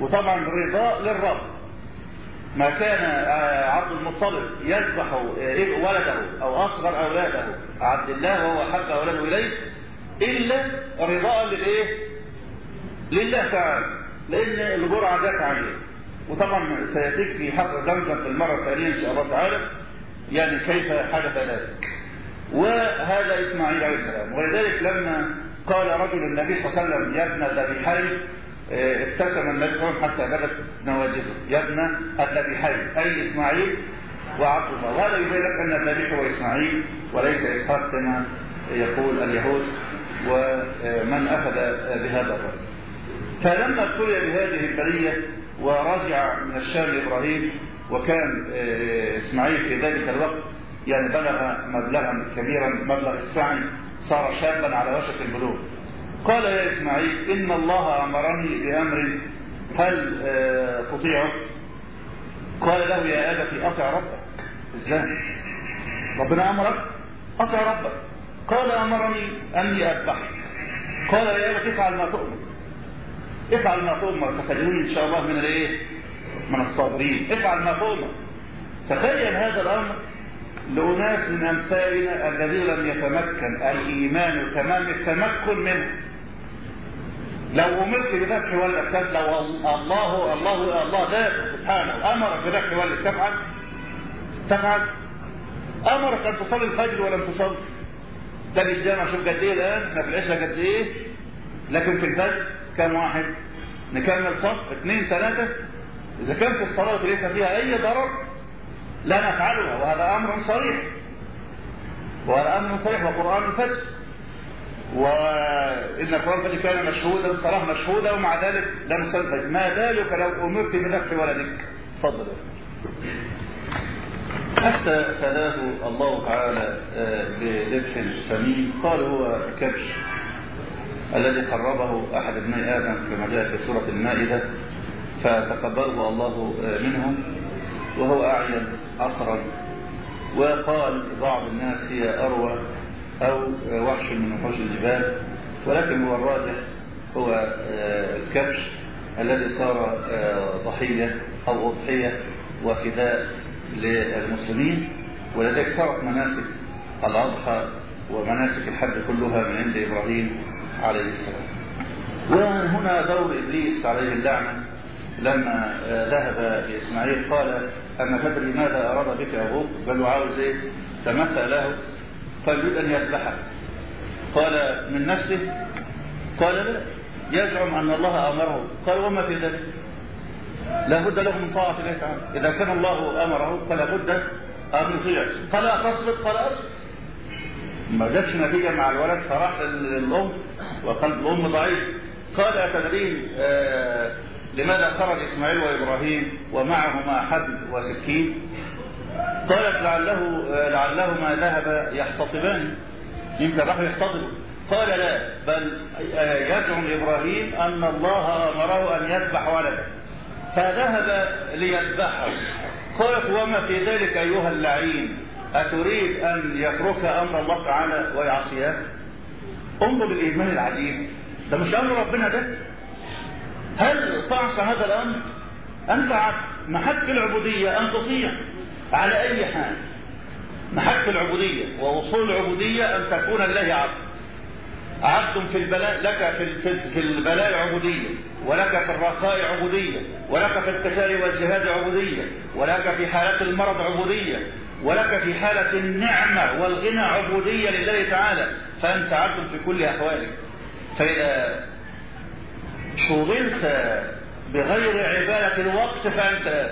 وطبعا رضاء للرب. ما كان عبد المطلب يذبح ولده أو أصغر أولاده عبد الله وهو أحب أولاده إليه إلا رضاء للإيه؟ لله تعالى. لأن الجرعة جت عليه. وطبعا سيأتيك في حق زمزم في المرة الثانية إن شاء الله تعالى يعني كيف حدث ذلك. وهذا إسماعيل عليه السلام. ولذلك لما قال رجل النبي صلى الله عليه وسلم يا ابن الذبيحين ابتسم النبي صلى الله عليه وسلم حتى بدت نواجذه يا ابن الذبيحين أي إسماعيل وعبد الله وهذا يبين لك أن الذبيح هو إسماعيل وليس إسحاق كما يقول اليهود ومن أخذ بهذا الرجل. فلما ابتلي بهذه البرية ورجع من الشام إبراهيم وكان إسماعيل في ذلك الوقت يعني بلغ مبلغا كبيرا مبلغ السعي صار شابا على وشك البلوغ. قال يا إسماعيل إن الله أمرني بأمر هل تطيعه؟ قال له يا أبت أطع ربك. إزاي؟ ربنا أمرك؟ أطع ربك. قال أمرني أني أذبحك. قال يا أبت افعل ما تؤمر. افعل ما تؤمر. ستجدوني إن شاء الله من الإيه؟ من الصابرين، افعل ما تؤمر. تخيل هذا الأمر لأناس من أمثالنا الذين لم يتمكن. الإيمان تمام التمكن منه. لو أمرت بذبح ولد لو الله الله الله ذاته سبحانه أمرك بذبح ولد تفعل؟ تفعل؟ أمرك أن تصلي الفجر ولم تصلي. ده الجامع شوف قد إيه الآن؟ إحنا في العشاء قد إيه؟ لكن في الفجر. كم واحد نكمل صف اثنين ثلاثة إذا كان في الصلاة ليس فيها أي ضرر لا نفعلها وهذا أمر صريح. وهذا أمر صريح وقرآن الفجر وإن القرآن الفجر كان مشهودا الصلاة مشهودة ومع ذلك لا نصلي ما ذلك لو أمرت بذبح ولدك؟ تفضل. حتى فداه الله تعالى بذبح سمين قال هو كبش. الذي قربه أحد ابني آدم كما جاء في سورة المائدة فتقبله الله منه وهو أعين أقرب. وقال بعض الناس هي أروى أو وحش من وحوش الجبال ولكن هو الراجح هو الكبش الذي صار ضحية أو أضحية وفداء للمسلمين. ولذلك صارت مناسك الأضحى ومناسك الحج كلها من عند إبراهيم عليه السلام. وهنا دور ابليس عليه اللعنه لما ذهب لاسماعيل قال أما تدري ماذا أراد بك أبوك؟ بل عاوز إيه؟ تمثل له قال يريد أن يذبحك قال من نفسه؟ قال لا. يزعم أن الله أمره. قال وما في ذلك؟ لا بد له من طاعة الله تعالى إذا كان الله أمره فلا بد أن يطيع. قال اتصبر قال اصبر ما جابش نتيجة مع الولد فراح للأم وقلب الأم ضعيف. قال أتدرين آه لماذا خرج إسماعيل وإبراهيم ومعهما حبل وسكين؟ قالت لعله لعلهما ذهب يحتطبان. يمكن راحوا يحتطبوا قال لا بل يزعم إبراهيم أن الله أمره أن يذبح ولده. فذهب ليذبحه. قالت وما في ذلك أيها اللعين؟ أتريد أن يترك أمر الله تعالى ويعصيه انظر الايمان العجيب. ده مش أمر ربنا ده. هل تعصى هذا الأمر؟ انت عبد محك العبودية أن تطيع على أي حال؟ محك العبودية ووصول العبودية أن تكون لله عبد. عبد في البلاء لك في في البلاء عبودية ولك في الرخاء عبودية ولك في القتال والجهاد عبودية ولك في حالة المرض عبودية ولك في حالة النعمة والغنى عبودية لله تعالى. فأنت عبد في كل أحوالك. فإذا شغلت بغير عبادة الوقت فأنت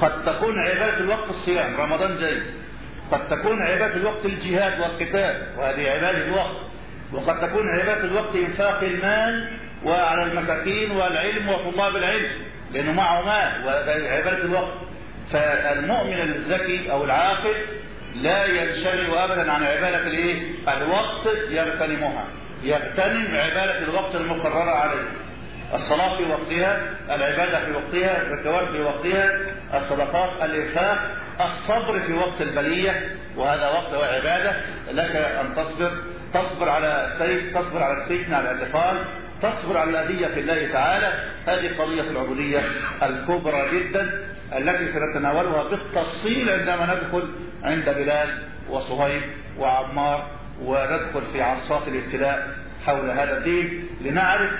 قد تكون عبادة الوقت الصيام رمضان جاي. قد تكون عبادة الوقت الجهاد والقتال وهذه عبادة الوقت. وقد تكون عبادة الوقت إنفاق المال وعلى المساكين والعلم وطلاب العلم لأنه معه مال وهذه عبادة الوقت. فالمؤمن الذكي أو العاقل لا ينشغل أبدا عن عبادة الإيه؟ الوقت يغتنمها. يغتنم عبادة الوقت المقررة عليه. الصلاة في وقتها العبادة في وقتها الزكوات في وقتها الصدقات الإنفاق الصبر في وقت البلية وهذا وقت وعبادة لك أن تصبر تصبر على السيف تصبر على السجن على الاعتقال تصبر على الأذية في الله تعالى. هذه قضية العبودية الكبرى جدا التي سنتناولها بالتفصيل عندما ندخل عند بلال وصهيب وعمار وندخل في عصات الابتلاء حول هذا الدين لنعرف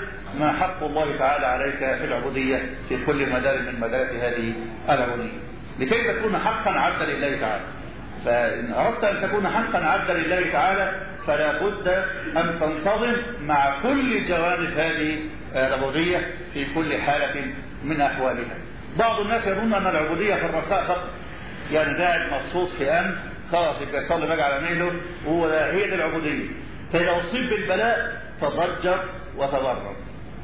ما حق الله تعالى عليك في العبودية في كل مدار من مدارات هذه العبودية. لكي تكون حقا عبدا لله تعالى. فإن أردت أن تكون حقا عبدا لله تعالى فلا بد أن تنتظم مع كل جوانب هذه العبودية في كل حالة من أحوالها. بعض الناس يظن أن العبودية في الرخاء فقط. يعني قاعد مبسوط في أمن خلاص يبقى يصلي بقى على ميله وهو هي دي العبودية. فإذا أصيب بالبلاء تضجر وتضرر.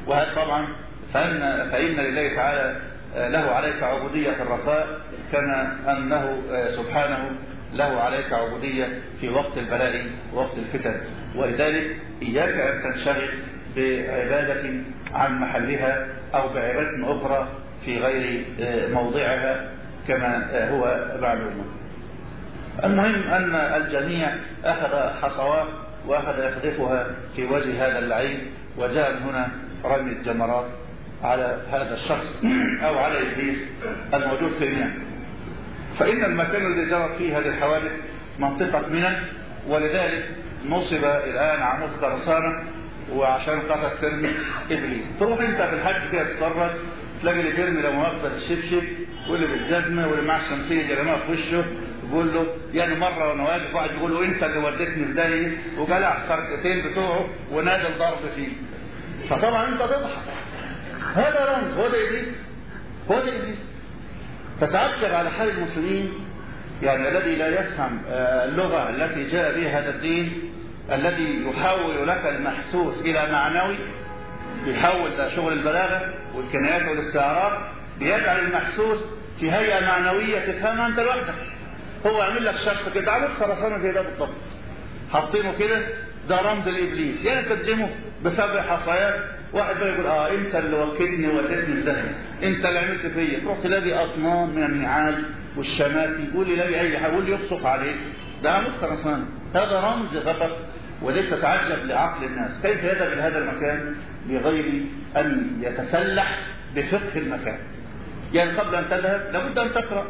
وهذا طبعا فإن, فإن لله تعالى له عليك عبودية الرخاء كما أنه سبحانه له عليك عبودية في وقت البلاء ووقت الفتن. ولذلك إياك أن تنشغل بعبادة عن محلها أو بعبادة أخرى في غير موضعها كما هو معلوم. المهم أن الجميع أخذ حصوات وأخذ يقذفها في وجه هذا اللعين وجاء من هنا رمي الجمرات على هذا الشخص أو على إبليس الموجود في منى. فإن المكان الذي جرت فيه هذه الحوادث منطقة منى ولذلك نصب الآن عمود خرسانة وعشان خاطر ترمي إبليس. تروح أنت في الحج كده تتفرج تلاقي اللي بيرمي لو مؤاخذة الشبشب واللي بالجزمة واللي معاه الشمسية رماها في وشه يقول له يعني مرة وأنا واقف واحد يقول له أنت اللي وديتني في داهية وجلع الخرقتين بتوعه ونازل ضرب فيه. فطبعا أنت تضحك. هذا رمز. هو ده إبليس. هو ده إبليس. تتعجب على حال المسلمين يعني الذي لا يفهم اللغة التي جاء بها هذا الدين الذي يحول لك المحسوس إلى معنوي يحول ده شغل البلاغة والكنايات والاستعارات بيجعل المحسوس في هيئة معنوية تفهمها أنت لوحدك. هو يعمل لك شخص كده عامل خرسانة زي ده بالضبط. حاطينه كده ده رمز الإبليس. يعني تقدمه بسبع حصيات واحد بقى يقول آه إنت اللي وكلني وديتني في إنت اللي عملت فيا. تروح تلاقي اطنان من النعال والشماتي. يقول لي لاقي أي حاجة. يقول لي يبصق عليه ده عامل خرسانه هذا رمز فقط وليس تتعجب لعقل الناس. كيف يذهب هذا المكان؟ بغير أن يتسلح بفقه المكان. يعني قبل أن تذهب لابد أن تقرأ.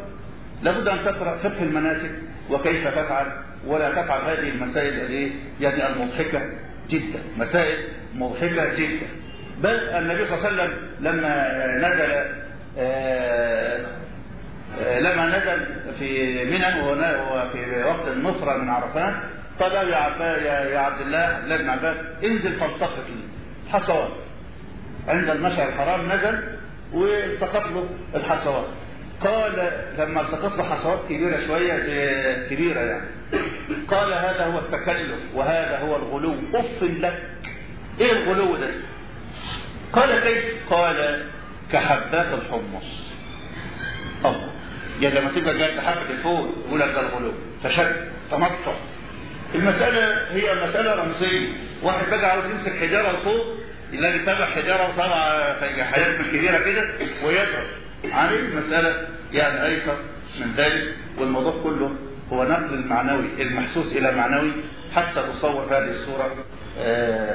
لابد أن تقرأ فقه المناسك. وكيف تفعل؟ ولا تفعل هذه المسائل الإيه؟ يعني المضحكة جدا. مسائل مضحكة جدا. بل النبي صلى الله عليه وسلم لما نزل آآ آآ لما نزل في منى وهو في وقت النصرة من عرفات قال يا عباس يا عبد الله لابن عباس انزل فالتقط الحصوات عند المشعر الحرام نزل والتقط له الحصوات. قال لما التقط حصوات كبيرة شوية كبيرة يعني. قال هذا هو التكلف وهذا هو الغلو. أف لك. إيه الغلو ده؟ قال كيف؟ قال كحبات الحمص. الله يا لما تبقى جاي حبة الفول يقول لك ده الغلو. تشد تمطع المسألة هي مسألة رمزية. واحد بقى عاوز يمسك حجارة لفوق يلاقي سبع حجارة وطلع حاجات كبيرة كده ويضرب. عليه المسألة يعني أيسر من ذلك والموضوع كله هو نقل المعنوي المحسوس إلى معنوي حتى تصور هذه الصورة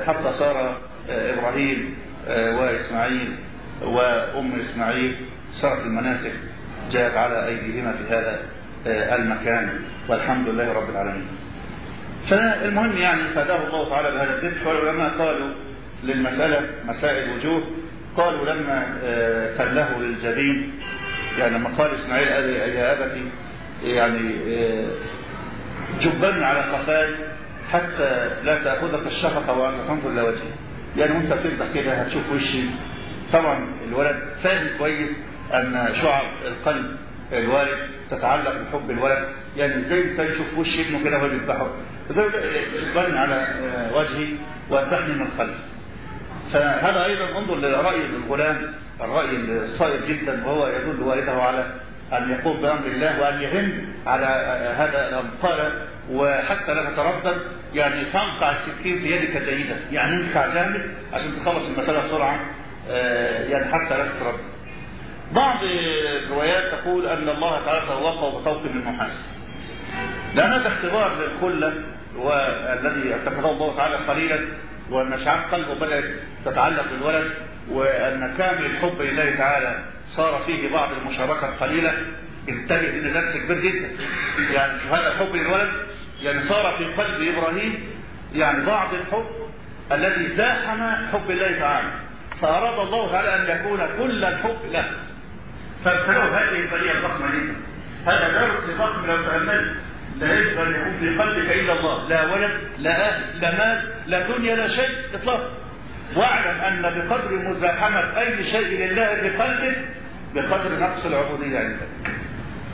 حتى صار إبراهيم وإسماعيل وأم إسماعيل صارت المناسك جاءت على أيديهما في هذا المكان والحمد لله رب العالمين. فالمهم يعني فاداه الله تعالى بهذا الذكر والعلماء قالوا للمسألة مسائل وجوه قالوا لما تله للجبين يعني لما قال إسماعيل يا أبتي يعني جبني على قفاي حتى لا تأخذك الشفقة وانت تنظر إلى وجهي يعني وانت بتفتح كده هتشوف وشي. طبعا الولد فاهم كويس أن شعب القلب الوالد تتعلق بحب الولد. يعني إزاي الانسان يشوف وش ابنه كده وهو بيذبحه جبني على وجهي وامدحني من الخلف فهذا أيضا انظر لرأي الغلام الرأي الصائب جدا وهو يدل والده على أن يقوم بأمر الله وأن يهم على هذا قال وحتى لا تتردد يعني تنقع السكين في يدك جيدا. يعني انقع جامد عشان تخلص المسألة بسرعة يعني حتى لا تتردد. بعض الروايات تقول أن الله تعالى توقع بصوت من نحاس لأن هذا اختبار للخله والذي اتخذه الله تعالى قليلا شعب قلبه بدأت تتعلق بالولد وأن كامل الحب لله تعالى صار فيه بعض المشاركة القليلة انتبه ان درس كبير جدا. يعني هذا الحب للولد يعني صار في قلب إبراهيم يعني بعض الحب الذي زاحم حب الله تعالى. فأراد الله تعالى أن يكون كل الحب له. فابتلوا هذه البلية الضخمة جدا. هذا درس ضخم لو تاملت لا يجب أن يكون في قلبك إلا الله. لا ولد لا أهل لا مال لا دنيا لا شيء اطلاقا. واعلم أن بقدر مزاحمة أي شيء لله في قلبك بقدر نقص العبودية عندك.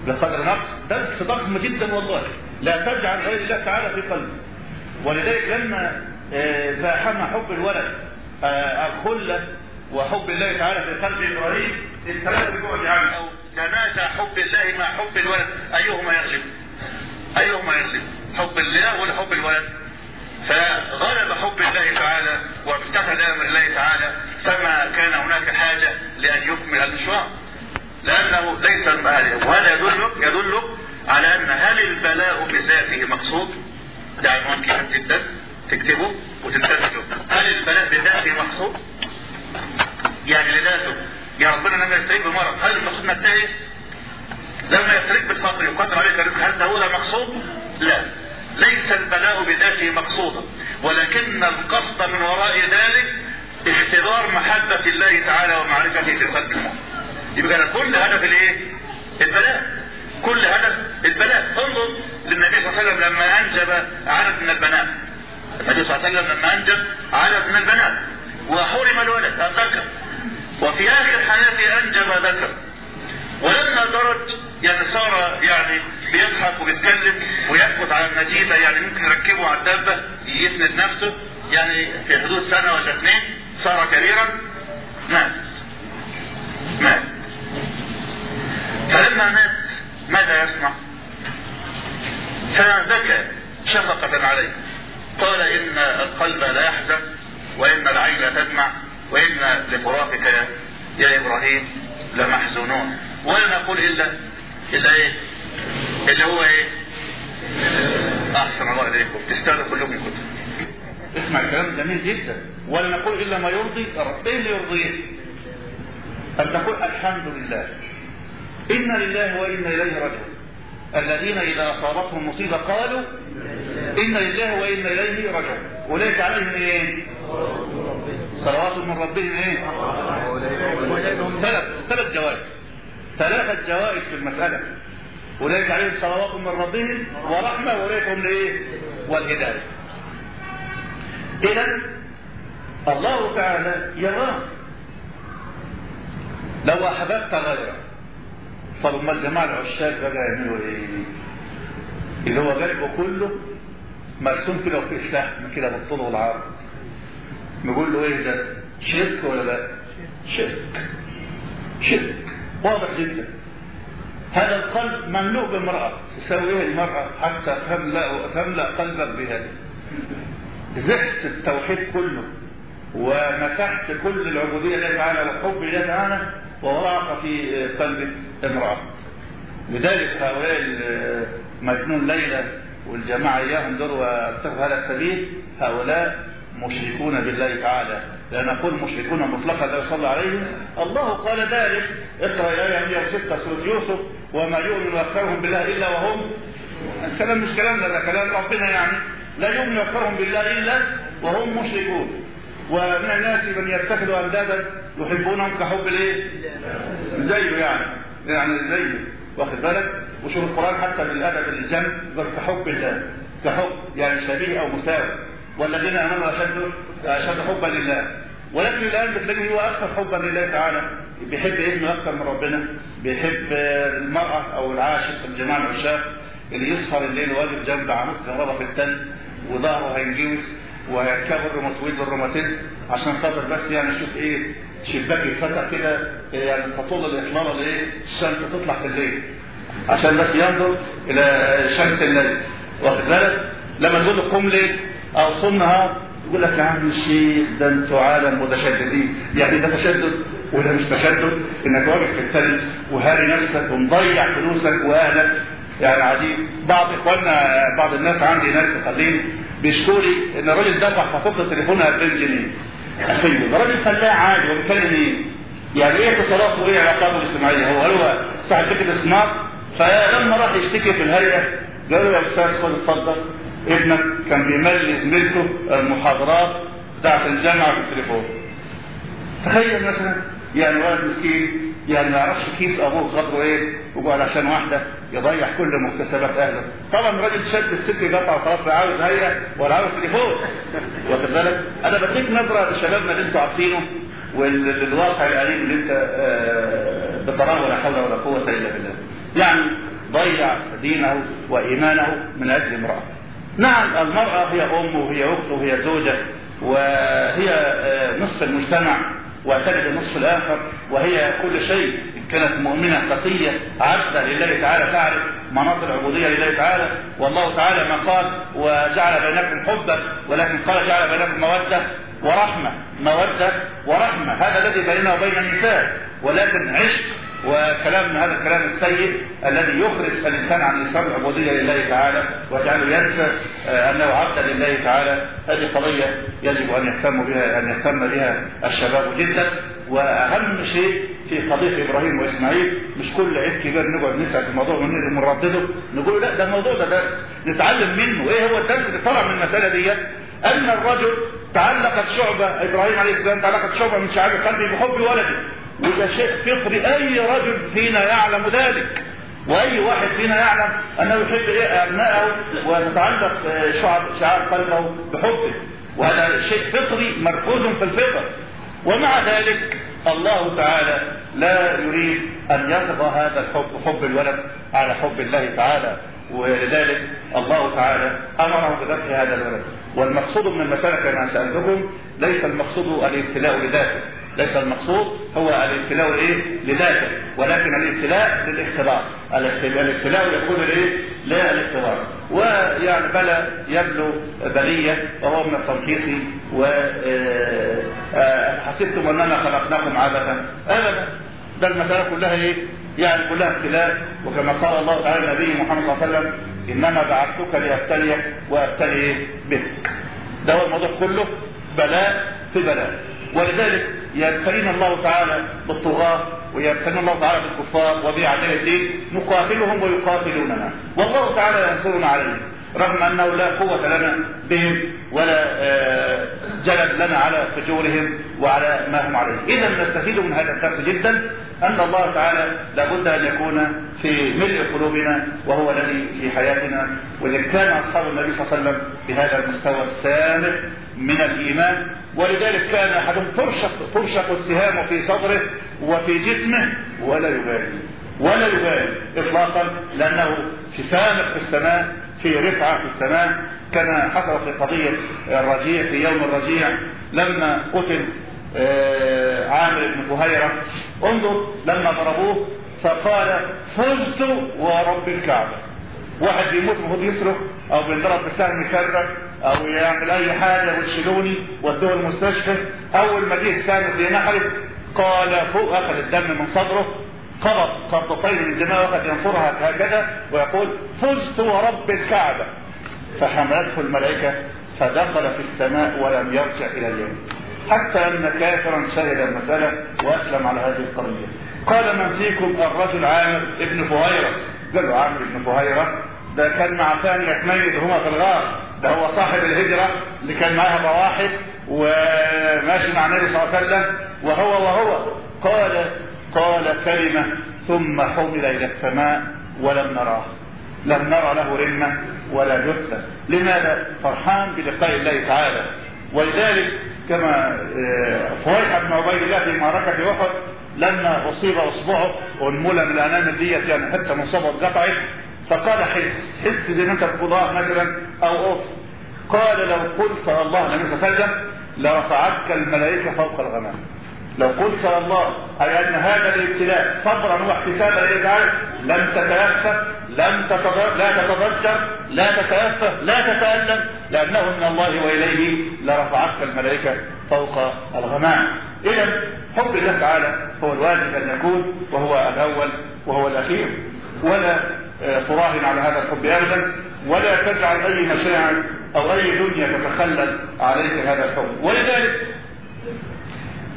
بقدر نقص. درس ضخم جدا والله. لا تجعل غير الله تعالى في قلبك. ولذلك لما زاحم حب الولد الخلة وحب الله تعالى في قلب إبراهيم الثلاثة ببعد عنه. أو تنازع حب الله مع حب الولد. أيهما يغلب؟ أيهما يغلب؟ حب الله ولا حب الولد؟ فغلب حب الله تعالى وامتثل أمر الله تعالى. فما كان هناك حاجة لأن يكمل المشوار لأنه ليس وهذا يدلك يدلك على أن هل البلاء بذاته مقصود؟ ده عنوان كبير جدا. تكتبه وتنتبه هل البلاء بذاته مقصود؟ يعني لذاته. يا ربنا لما يستريك بمرض هل المقصود ننتهي؟ لما يستريك بالفقر يقدر عليك هل ده هو المقصود؟ لا. ليس البلاء بذاته مقصودا ولكن القصد من وراء ذلك اختبار محبة الله تعالى ومعرفته في قلب المؤمن. يبقى كل هدف الإيه؟ البلاء. كل هدف البلاء. انظر للنبي صلى الله عليه وسلم لما أنجب عدد من البنات. النبي صلى الله عليه وسلم لما أنجب عدد من البنات. وحرم الولد الذكر وفي آخر حياته أنجب ذكر. ولما درج يعني صار يعني بيضحك وبيتكلم ويثبت على النجيبة يعني ممكن يركبه على الدابة يسند نفسه. يعني في حدود سنة ولا اثنين صار كبيرا. مات. مات. فلما مات ماذا يصنع؟ فبكى شفقة عليه قال إن القلب لا يحزن وإن العين تدمع وإن لفراقك يا, يا إبراهيم لمحزونون ولا نقول إلا إلا إيه؟ اللي هو إيه؟ أحسن الله إليكم تستاهلوا كلكم الكتب اسمع الكلام جميل جدا ولا نقول إلا ما يرضي اللي يرضيه؟ أن تقول الحمد لله إنا لله وإنا إليه راجعون الذين إذا أصابتهم مصيبة قالوا إنا لله وإنا إليه راجعون أولئك عليهم إيه؟ صلوات من ربهم إيه؟ ثلاث ثلاث جوائز ثلاثة جوائز في المسألة أولئك عليهم صلوات من ربهم ورحمة وأولئك هم لإيه؟ والهداية إذا الله تعالى يراه لو أحببت غيره طب أمال الجماعه العشاق بقى يعملوا إيه؟ اللي هو قلبه كله مرسوم كده وفيه سهم كده بالطول والعرض. نقول له إيه ده؟ شرك ولا لا؟ شرك. شرك. واضح جدا. هذا القلب مملوء بامرأة تسوي إيه؟ المرأة حتى تملأ تملأ قلبك بهذا زحت التوحيد كله ومسحت كل العبودية لله تعالى والحب لله تعالى ووضعت في قلبك امرأة. لذلك هؤلاء مجنون ليلى والجماعة إياهم دول واتخذوا هذا السبيل هؤلاء مشركون بالله تعالى. لا نقول مشركون مطلقا لا يصلى عليهم. الله قال ذلك. اقرأ الايه 106 سورة يوسف. وما يؤمن أكثرهم بالله إلا وهم. الكلام مش كلامنا ده كلام ربنا يعني. لا يؤمن أكثرهم بالله إلا وهم مشركون. ومن الناس من يتخذ أندادا يحبونهم كحب الإيه؟ زيه يعني. يعني زيه واخد بالك؟ وشوف القرآن حتى بالادب الجم كحب الله. كحب يعني شبيه أو مساوي. والذين آمنوا اشد أشد حبا لله. ولكن الآن بتلاقيه هو أكثر حبا لله تعالى. بيحب ابنه أكثر من ربنا. بيحب المرأة أو العاشق الجماعة العشاق اللي يسهر الليل واقف جنب عمود كهرباء في التل وظهره هينجوز. وهيركبوا الروماتويد والروماتيد عشان خاطر بس يعني يشوف إيه شباك يتفتح كده يعني تطول الاطلاله لايه الشمس تطلع في الليل. عشان بس ينظر إلى شمس الليل. واخد بالك؟ لما تقول له قم ليل أو صم نهار يقول لك يا عم الشيخ ده أنتوا عالم متشددين. يعني ده تشدد وده مش تشدد؟ إنك واقف في التل وهاري نفسك ومضيع فلوسك وأهلك يعني عجيب بعض إخواننا بعض الناس عندي ناس مخلين بيشكوا لي إن الراجل دفع فاتوره تليفونها 2000 جنيه اخيه ده راجل فلاح عادي وبيتكلم إيه؟ يعني إيه اتصالاته وإيه علاقاته الاجتماعيه؟ هو هو صاحب شركة سمارت فلما راح يشتكي في الهيئة قالوا له يا أستاذ خد اتفضل ابنك كان بيملي زميلته المحاضرات بتاعت الجامعة في التليفون. تخيل مثلا يعني ولد مسكين يعني ما يعرفش كيف أبوه خاطره إيه وقعد عشان واحدة يضيع كل مكتسبات أهله. طبعا الراجل شد الست قطع وخلاص لا عاوز هيئه ولا عاوز تليفون. واخد بالك؟ أنا بديك نظرة لشبابنا اللي أنتوا عارفينه والواقع الأليم اللي انت آه بتراه ولا حول ولا قوة إلا بالله. يعني ضيع دينه وإيمانه من أجل امرأة. نعم المرأة هي أم وهي أخت وهي زوجة وهي آه نصف المجتمع. وتلد النصف الآخر وهي كل شيء إن كانت مؤمنة تقيه عبدة لله تعالى تعرف مناط العبودية لله تعالى. والله تعالى ما قال وجعل بينكم حبا ولكن قال جعل بينكم مودة ورحمة مودة ورحمة. هذا الذي بيننا وبين النساء ولكن عشق وكلام هذا الكلام السيء الذي يخرج الإنسان عن نصاب العبودية لله تعالى ويجعله ينسى أنه عبد لله تعالى. هذه قضية يجب أن يهتم بها أن يهتم بها الشباب جدا. وأهم شيء في قضية إبراهيم وإسماعيل مش كل عيد كبير نقعد نسأل في الموضوع ونردده نقول لا ده الموضوع ده درس نتعلم منه. إيه هو الدرس اللي طلع من المسألة ديت أن الرجل تعلقت شعبة إبراهيم عليه السلام تعلقت شعبة من شعاب قلبه بحب ولده وده شيء فطري اي رجل فينا يعلم ذلك. وأي واحد فينا يعلم أنه يحب أبنائه وتتعلق شعب شعار قلبه بحبه. وهذا شيء فطري مركوز في الفطر ومع ذلك الله تعالى لا يريد أن يطغى هذا الحب حب الولد على حب الله تعالى. ولذلك الله تعالى أمره بذبح هذا الولد. والمقصود من المسألة كما سألتكم ليس المقصود الابتلاء لذاته. ليس المقصود هو الابتلاء الايه لذاته. ولكن الابتلاء للاختبار. الابتلاء يكون الايه لا الاختبار ويعني بلى يبلو بليه وهو من التنقيص و حسبتم أننا خلقناكم عبثا أبدا. ده المسألة كلها إيه؟ يعني كلها ابتلاء. وكما قال الله تعالى لنبيه محمد صلى الله عليه وسلم إنما بعثتك لابتليك وأبتلي بك. ده هو الموضوع كله. بلاء في بلاء. ولذلك يبتلينا الله تعالى بالطغاة ويبتلينا الله تعالى بالكفار وبأعداء الدين. نقاتلهم ويقاتلوننا. والله تعالى ينصرنا عليهم. رغم أنه لا قوة لنا بهم ولا جلد لنا على فجورهم وعلى ما هم عليه. اذا نستفيد من هذا الدرس جدا. أن الله تعالى لابد أن يكون في ملء قلوبنا وهو الذي في حياتنا واذا كان أصحاب النبي صلى الله عليه وسلم بهذا المستوى السامر من الإيمان. ولذلك كان أحدهم ترشق ترشق السهام في صدره وفي جسمه ولا يبالي ولا يبالي اطلاقا لأنه في سامق في السماء في رفعة في السماء. كما حصل في قضية الرجيع في يوم الرجيع لما قتل عامر بن فهيره انظر لما ضربوه فقال فزت ورب الكعبة. واحد بيموت وهو بيصرخ أو بينضرب بسهم يشرف أو يعمل أي حاجة ويشيلوني ودوه المستشفى. أول ما جه السهم في نحرت قال فوق أخذ الدم من صدره. قبض قبضتين من دماغه وقد ينصرها هكذا ويقول فزت ورب الكعبة. فحملته الملائكة فدخل في السماء ولم يرجع إلى اليوم. حتى أن كافرا شهد المسألة وأسلم على هذه القضية. قال من فيكم الرجل عامر ابن فهيرة؟ قال له عامر ابن فهيرة. ده كان مع ثانية تميز هما في الغار. ده هو صاحب الهجرة اللي كان معاها بواحد وماشي مع النبي صلى الله عليه وسلم. وهو وهو. قال قال كلمة ثم حمل إلى السماء ولم نراه. لم نرى له رمة ولا جثة لماذا؟ فرحان بلقاء الله تعالى. ولذلك كما فويح بن عبيد الله في معركة أحد لما أصيب إصبعه وانملى من الأنام ديت يعني حتى مصابة اتقطعت فقال حس حس زي ما انت بتقولها مثلا أو أوف. قال لو قلت الله عليه وسلم لرفعتك الملائكة فوق الغمام. لو قلت الله أي أن هذا الابتلاء صبرا واحتسابا لله لم تتيسر لم لا تتضجر لا تتيسر لا تتألم لأنه من الله وإليه لرفعتك الملائكة فوق الغمام. اذا حب الله تعالى هو الواجب أن يكون وهو الأول وهو الأخير. ولا تراهن على هذا الحب ابدا ولا تجعل أي مشاعر أو أي دنيا تتخلل عليك هذا الحب. ولذلك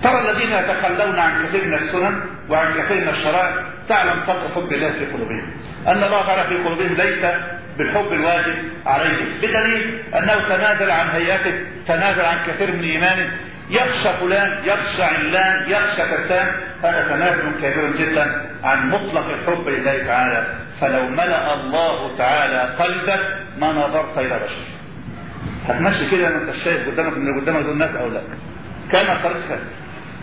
ترى الذين يتخلون عن كثير من السنن وعن كثير من الشرائع تعلم قدر حب الله في قلوبهم. أن الله تعالى في قلوبهم ليس بالحب الواجب عليهم. بدليل أنه تنازل عن هيئته تنازل عن كثير من إيمانه. يخشى فلان يخشى علان يخشى كتان هذا تنازل كبير جدا عن مطلق الحب لله تعالى. فلو ملأ الله تعالى قلبك ما نظرت إلى بشر. هتمشي كده أنت شايف قدامك من قدامك دول الناس أو لا؟ كما قرأت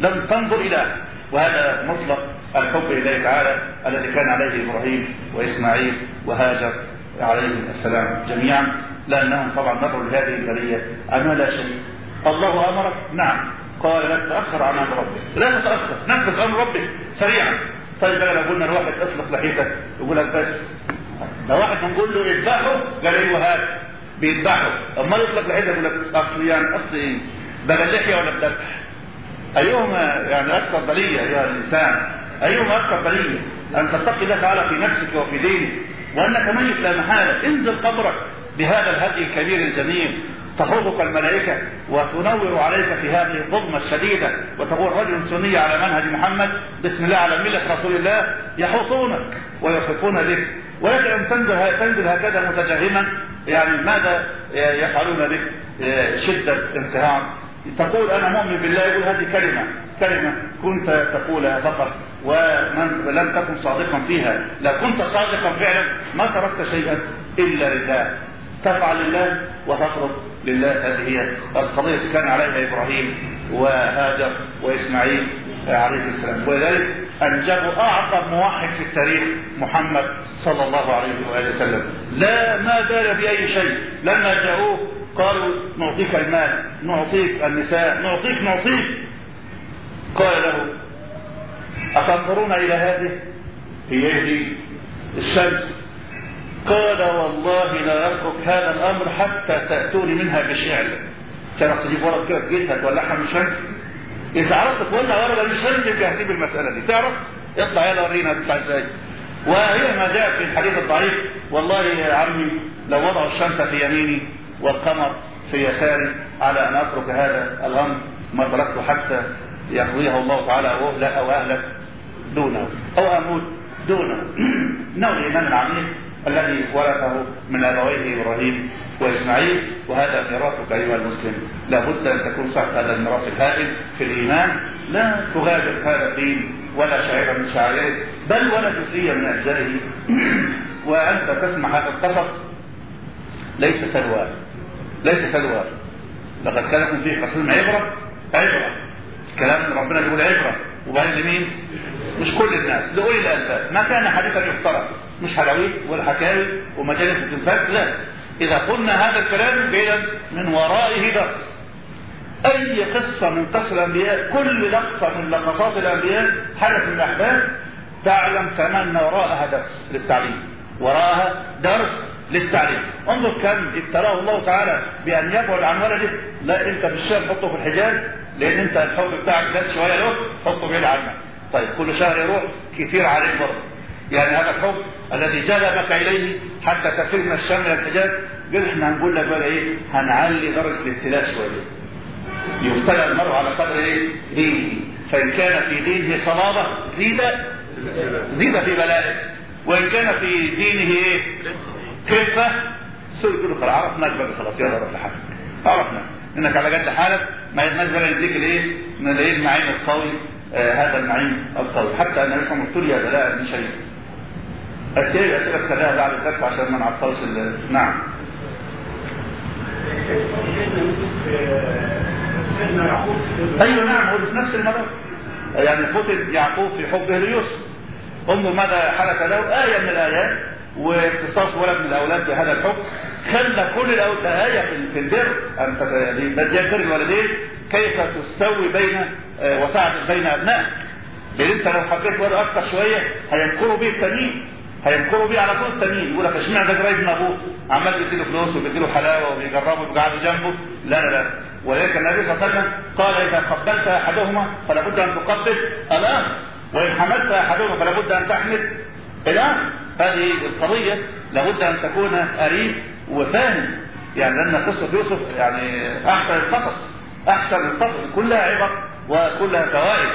لم تنظر إلى وهذا مطلق الحب لله تعالى الذي كان عليه إبراهيم وإسماعيل وهاجر عليهم السلام جميعا. لأنهم طبعا مروا لهذه البرية. أما لا شيء. الله أمرك؟ نعم. قال لا تتاخر عن أمر ربك. لا تتأخر. نفذ أمر ربك. سريعا. طيب لو قلنا لواحد أطلق لحيتك يقول لك بس. لو واحد بنقول له اذبحه قال إيوه هات. بيذبحه. امال يطلق لحيتك يقول لك اصل يعني اصل إيه اللحيه ولا الذبح أيهما يعني أكثر بليه أيها الإنسان؟ أيهما أكثر بليه أن تتقي الله تعالى في نفسك وفي دينك وأنك ميت لا محاله انزل قبرك بهذا الهدي الكبير الجميل. تحوطك الملائكة وتنور عليك في هذه الظلمة الشديدة وتقول رجل سني على منهج محمد بسم الله على ملة رسول الله يحوطونك ويخفون بك. ولكن أن تنزل, تنزل هكذا متجهما يعني ماذا يفعلون بك؟ شدة امتهان تقول أنا مؤمن بالله يقول هذه كلمة كلمة كنت تقولها فقط ومن لم تكن صادقا فيها. لو كنت صادقا فعلا ما تركت شيئا إلا لله. تفعل لله وتترك لله. هذه هي القضية التي كان عليها إبراهيم وهاجر وإسماعيل عليه السلام. ولذلك أنجبوا أعظم موحد في التاريخ محمد صلى الله عليه وآله وسلم. لا ما بال بأي شيء. لما جاءوه قالوا نعطيك المال نعطيك النساء نعطيك نعطيك. قال له أتنظرون إلى هذه؟ هي الشمس. قال والله لا أترك هذا الأمر حتى تأتوني منها بشعر تعرف تجيب ورق كده تجيبها تولعها من شمس؟ إذا عرفت تولع ورقه من شمس يبقى هتجيب المساله دي. تعرف؟ اطلع يلا ورينا تطلع إزاي. وهي ما جاء في الحديث الضعيف. والله يا عمي لو وضعوا الشمس في يميني والقمر في يساري على أن أترك هذا الأمر؟ ما تركته حتى يقضيه الله تعالى أو أهلك. دونه. أو أموت. دونه. نوع الايمان العميق الذي ورثه من أبويه إبراهيم وإسماعيل وهذا ميراثك أيها المسلم. لابد أن تكون صاحب هذا الميراث الهائل في الإيمان. لا تغادر هذا الدين ولا شعيرا من شعائره بل ولا جزئيه من أجزائه. وأنت تسمع هذا القصص. ليس سلوى. ليس سلوى. لقد كان لكم فيه قصص عبرة. عبرة. كلام ربنا يقول عبرة. وبعدين لمين؟ مش كل الناس. لأولي الألباب. ما كان حديثا يفترى. مش حلاوي ولا حكاوي ومجالس التلفاز لا. إذا قلنا هذا الكلام فإذا من ورائه درس. أي قصة من قصص الأنبياء كل لقطة من لقطات الأنبياء حدث من الأحداث تعلم أن وراءها درس للتعليم. وراءها درس للتعليم. انظر كم ابتلاه الله تعالى بأن يبعد عن ولده. لا أنت في الشام حطه في الحجاز لأن أنت الحب بتاعك زاد شوية له حطه بعيد عنك. طيب كل شهر يروح كثير عليك برضه. يعني هذا الحب الذي جذبك إليه حتى تسير من الشام إلى الحجاز. قال إحنا هنقول لك بقى إيه؟ هنعلي درجة الابتلاء شوية. يبتلى المرء على قدر إيه؟ دينه. فإن كان في دينه صلابه زيد زيد في بلائه. وإن كان في دينه إيه؟ كفة سوء يقول له عرفناك بقى خلاص يلا روح لحالك. عرفنا إنك على قد حالك ما يتنزل يديك الايه من الايه المعين القوي آه هذا النعيم القوي. حتى أن الاسلام ابتلي بلاء من شيء. التالي أسئلة خليها بعد الدرس عشان ما نعطلش نعم. أيوه نعم هو في نفس المرض يعني فتن يعقوب في حبه ليوسف. انظر ماذا حدث له؟ آية من الآيات واختصاص ولد من الأولاد بهذا الحب خلى كل الأولاد آية في البر. أنت يعني بديان بر الوالدين كيف تستوي بين وتعدل بين أبنائك؟ لأن أنت لو حبيت ولد أكثر شوية هينكروا بيه التانيين هينكروا بيه على طول التانيين يقول لك اشمعنى ده قريب من أبوه؟ عمال بيديله فلوس وبيديله حلاوة وبيجربه وبيقعدوا جنبه. لا لا لا. ولكن النبي صلى الله عليه وسلم قال إذا قبلت أحدهما فلا بد أن تقبل الآن. وإن حملت أحدهما فلا بد أن تحمل الآن. هذه القضية لابد أن تكون قريب وفاهم. يعني لأن قصة يوسف يعني أحسن القصص أحسن القصص كلها عبر وكلها فوائد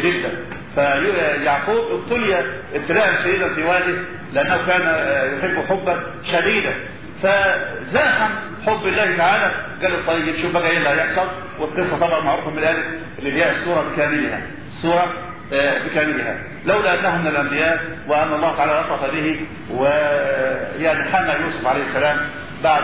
جدا فيعقوب ابتلي ابتلاء شديدا في والده لأنه كان يحب حبا شديدا. فزاحم حب الله تعالى. قال له طيب شوف بقى؟ إيه اللي هيحصل والقصة طبعا معروفة من الألف اللي هي السورة بكاملها. السوره بكاملها. لولا انه من الأنبياء وأن الله تعالى لطف به ويعني حمى يوسف عليه السلام بعد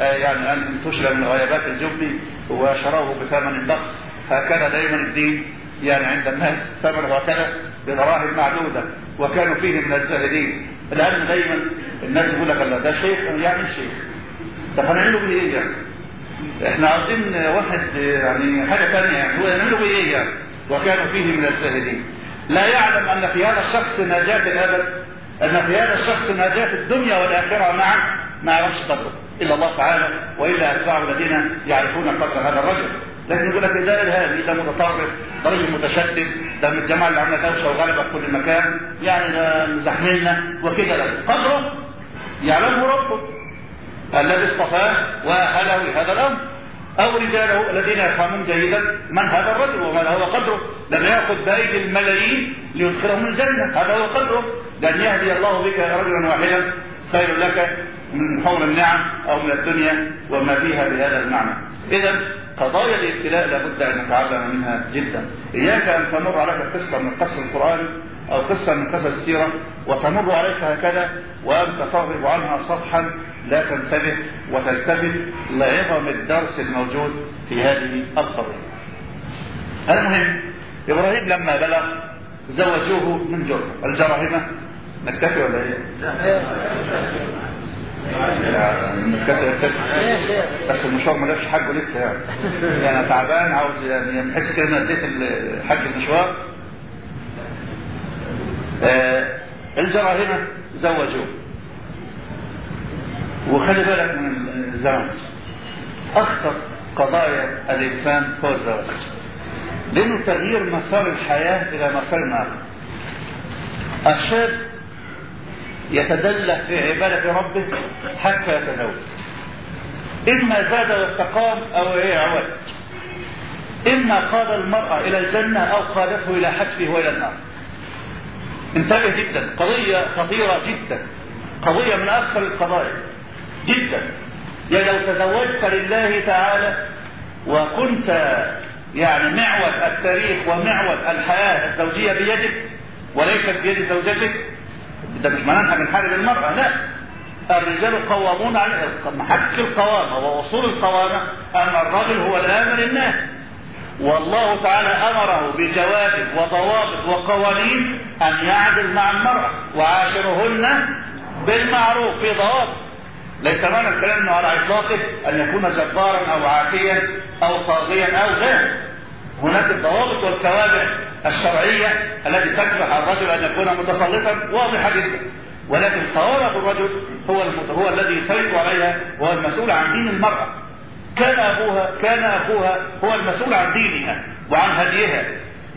يعني أن انتشر من غيابات الجب وشروه بثمن بخس. هكذا دائما الدين يعني عند الناس ثمن هكذا بدراهم معدودة وكانوا فيه من الزاهدين الان دايما الناس يقول لك ده شيخ يعني شيخ. طب هنعمله إيه يعني؟ إحنا عاوزين واحد يعني حاجة ثانية يعني هو يعملوا بايه إيه يعني؟ وكانوا فيه من الزاهدين لا يعلم أن في هذا الشخص نجاة الأبد أن في هذا الشخص نجاة الدنيا والآخرة معا ما يعرفش قدره إلا الله تعالى وإلا اتباعه الذين يعرفون قدر هذا الرجل. لكن يقول لك ده ارهابي ده متطرف ده رجل متشدد ده من الجماعه اللي عامله دوشه وغلبه في كل مكان يعني ده مزحملنا وكده لا. قدره يعلمه ربه الذي اصطفاه وأهله لهذا الأمر. أو رجاله الذين يفهمون جيدا من هذا الرجل وما هو قدره. لم يأخذ بأيدي الملايين ليدخلهم الجنة. هذا هو قدره. لأن يهدي الله بك رجلا واحدا. خير لك من حول النعم أو من الدنيا وما فيها بهذا المعنى. اذا قضايا الابتلاء لابد أن نتعلم منها جدا إياك أن تمر عليك قصة من قصص القرآن أو قصة من قصص السيرة وتمر عليك هكذا وانت تغرب عنها صفحا لا تنتبه وتلتفت لعظم الدرس الموجود في هذه القضية. المهم إبراهيم لما بلغ زوجوه من جرة الجراهمه نكتفي ولا إيه؟ بس المشوار ما جابش حاجة لسه يعني. يعني أنا تعبان عاوز يعني بحس كده ان اديت الحاج المشوار. آه الجراهمه زوجوه. وخلي بالك من الزواج. أخطر قضايا الإنسان هو الزواج. لأنه تغيير مسار الحياة إلى مسار اخر الشاب يتدلى في عبادة ربه حتى يتزوج. إما زاد واستقام أو عوج إما قاد المرأة إلى الجنة أو قادته إلى حتفه وإلى النار. انتبه جدا. قضية خطيرة جدا. قضية من أكثر القضايا. جدا. يعني لو تزوجت لله تعالى وكنت يعني معود التاريخ ومعود الحياة الزوجية بيدك وليست بيد زوجتك ده مش معناه إحنا بنحارب المرأة لا. الرجال قوامون على محك القوامة ووصول القوامة أن الرجل هو الآمر الناس. والله تعالى أمره بجواب وضوابط وقوانين أن يعدل مع المرأة وعاشرهن بالمعروف في ضوابط. ليس معنى الكلام إنه على اطلاقه أن يكون جبارا أو عاتيا أو طاغيا أو غير هناك الضوابط والكوابع الشرعية التي تكفح الرجل أن يكون متسلطا واضحة جدا. ولكن صواب الرجل هو هو الذي يسيطر عليها وهو المسؤول عن دين المرأة. كان أبوها كان أخوها هو المسؤول عن دينها وعن هديها.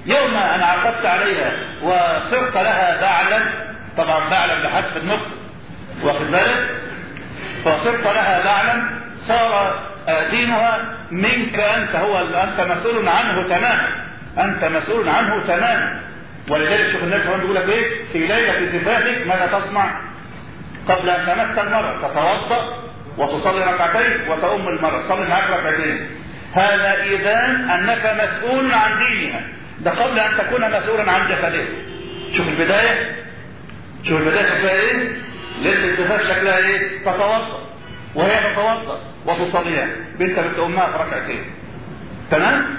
يوم ان عقدت عليها وصرت لها بعلا طبعا بعلا بحذف النطق واخد بالك؟ فصرت لها بعلا صار دينها منك أنت هو أنت مسؤول عنه تماما. أنت مسؤول عنه تماما. ولذلك شوف النبي صلى بيقول لك إيه؟ في ليلة زفافك ماذا تصنع؟ قبل أن تمس المرأة تتوضأ وتصلي ركعتين وتؤم المرأة تصلي معاك ركعتين. هذا اذان أنك مسؤول عن دينها ده قبل أن تكون مسؤولا عن جسدها شوف البداية. شوف البداية شكلها إيه؟ ليلة الزفاف شكلها إيه؟ تتوضأ. وهي تتوضأ وتصليها. بنت بنت امها في ركعتين. تمام؟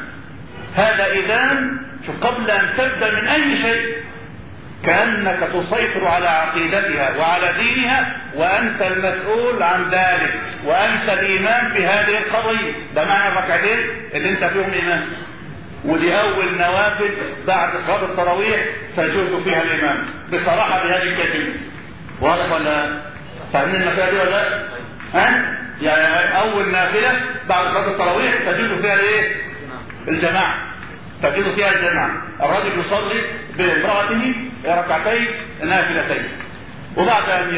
هذا شوف قبل أن تبدأ من أي شيء كأنك تسيطر على عقيدتها وعلى دينها وأنت المسؤول عن ذلك وأنت الامام في هذه القضية ده معنى الركعتين اللي أنت فيهم امام ودي أول نوافل بعد صلاه التراويح تجوز فيها الامام بصراحة بهذه الكلمة واضح ولا فاهمين المسألة دي ولا لا؟ ها؟ يعني أول نافلة بعد صلاة التراويح تجوز فيها الإيه؟ الجماعة. تجوز فيها الجماعة. الرجل يصلي بامرأته ركعتين نافلتين. وبعد أن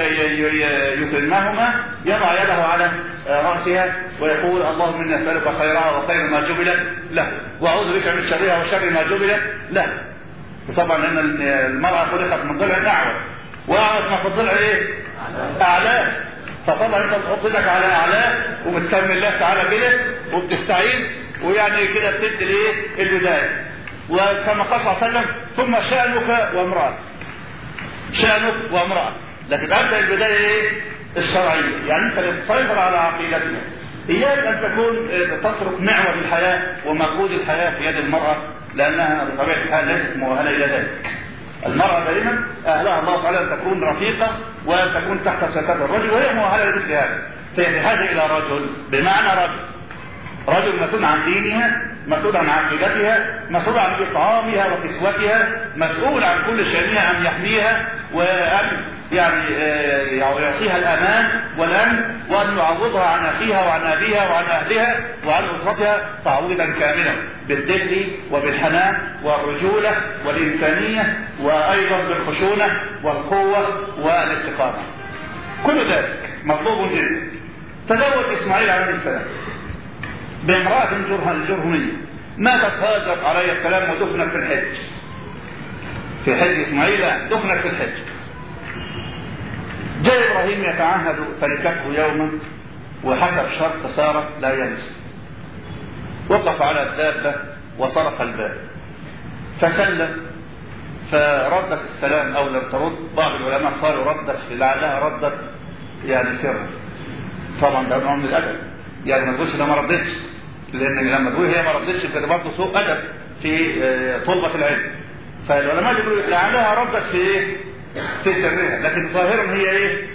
يتمهما يضع يده على رأسها ويقول اللهم إني أسألك خيرها وخير ما جبلت له. وأعوذ بك من شرها وشر ما جبلت له. وطبعا إن المرأة خلقت من ضلع أعوج واعرف ما في الضلع إيه؟ اعلاه فطبعا إنت تحط إيدك على اعلاه وبتسمي الله تعالى كده وبتستعين. ويعني كده بتدي الايه البداية. وكما قال صلى الله عليه وسلم ثم شأنك وامراه شأنك وامراه لكن أبدأ البداية إيه؟ الشرعية. يعني أنت تسيطر على عقيدتنا. إياك أن تكون تترك معول الحياة ومقود الحياة في يد المرأة لأنها بطبيعة الحال ليست مؤهلة إلى ذلك. المرأة دائما أهلها الله تعالى أن تكون رفيقة وأن تكون تحت ستار الرجل وهي مؤهلة لمثل هذا. فهي بحاجة إلى رجل بمعنى رجل. رجل مسؤول عن دينها مسؤول عن عقيدتها مسؤول عن إطعامها وكسوتها مسؤول عن كل شأنها أن يحميها وأن يعني يعطيها الأمان والأمن وأن يعوضها عن أخيها وعن أبيها وعن أهلها وعن أسرتها تعويضا كاملا بالدل وبالحنان والرجولة والإنسانية وأيضا بالخشونة والقوة والاستقامة كل ذلك مطلوب جدا. تزوج إسماعيل عليه السلام. بامرأة جرهمية ماتت هاجر عليه السلام ودفنت في الحج؟ في حج إسماعيل دفنت في الحج. جاء إبراهيم يتعهد تركته يوما وحسب شرط سارة لا ينسى وقف على الدابة وطرق الباب. فسلم فردت السلام أو لم ترد. بعض العلماء قالوا ردت لعلها ردت يعني سرا. طبعا ده نوع من الأدب. يعني ما تقولش ده ما ردتش لأن لما تقول هي ما ردتش كده برضه سوء أدب في طلبة العلم فالعلماء يقولوا لعلها ردت في إيه؟ في سرها لكن ظاهرا هي إيه؟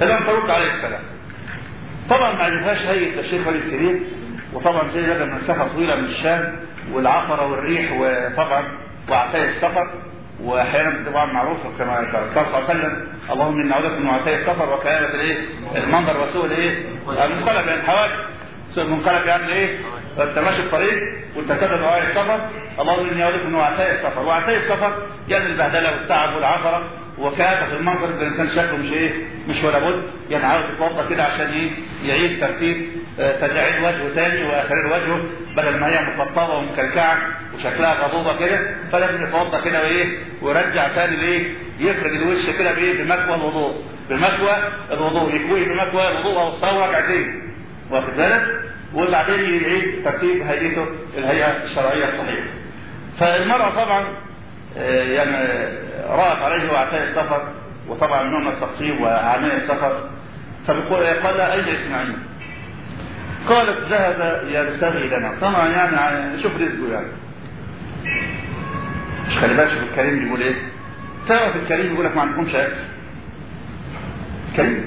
لم ترد عليه السلام طبعا ما عرفهاش هيئه الشيخ ولي الكريم وطبعا زي هذا مسافه طويلة من الشام والعقرة والريح وطبعا وعتاية السفر واحيانا طبعا معروف كما قال صلى الله عليه وسلم اللهم إني أعوذ من عتاية السفر وكآبة الإيه؟ المنظر وسوء الإيه؟ المنقلب يعني الحوادث سوء المنقلب يعني إيه؟ أنت ماشي الطريق وأنت كده دعاء السفر اللهم إني أعوذ من وعتاية السفر وعتاية السفر يعني البهدلة والتعب والعثرة وكآبة في المنظر الإنسان شكله مش إيه؟ مش ولا بد يعني عاوز يتوضا كده عشان إيه؟ يعيد ترتيب تجاعيد وجهه تاني وآخرين وجهه بدل ما هي مفطبه ومكلكعة وشكلها غضوبة كده فلازم يتوضا كده وإيه ويرجع تاني لإيه يفرد الوش كده بإيه بمكوى الوضوء بمكوى الوضوء يكويه بمكوى الوضوء أو الصلاه ركعتين واخد بالك وبعدين يعيد ترتيب هيئته الهيئة الشرعية الصحيحة فالمرأة طبعا يعني رأت عليه وعتاء السفر وطبعا نوع من التقصير وعناء السفر. فبيقول قال أين إسماعيل؟ قالت ذهب يبتغي لنا طبعا يعني شوف رزقه يعني. مش خلي بالك شوف الكريم بيقول إيه؟ تعرف الكريم يقول لك ما عندكمش أكل؟ كريم.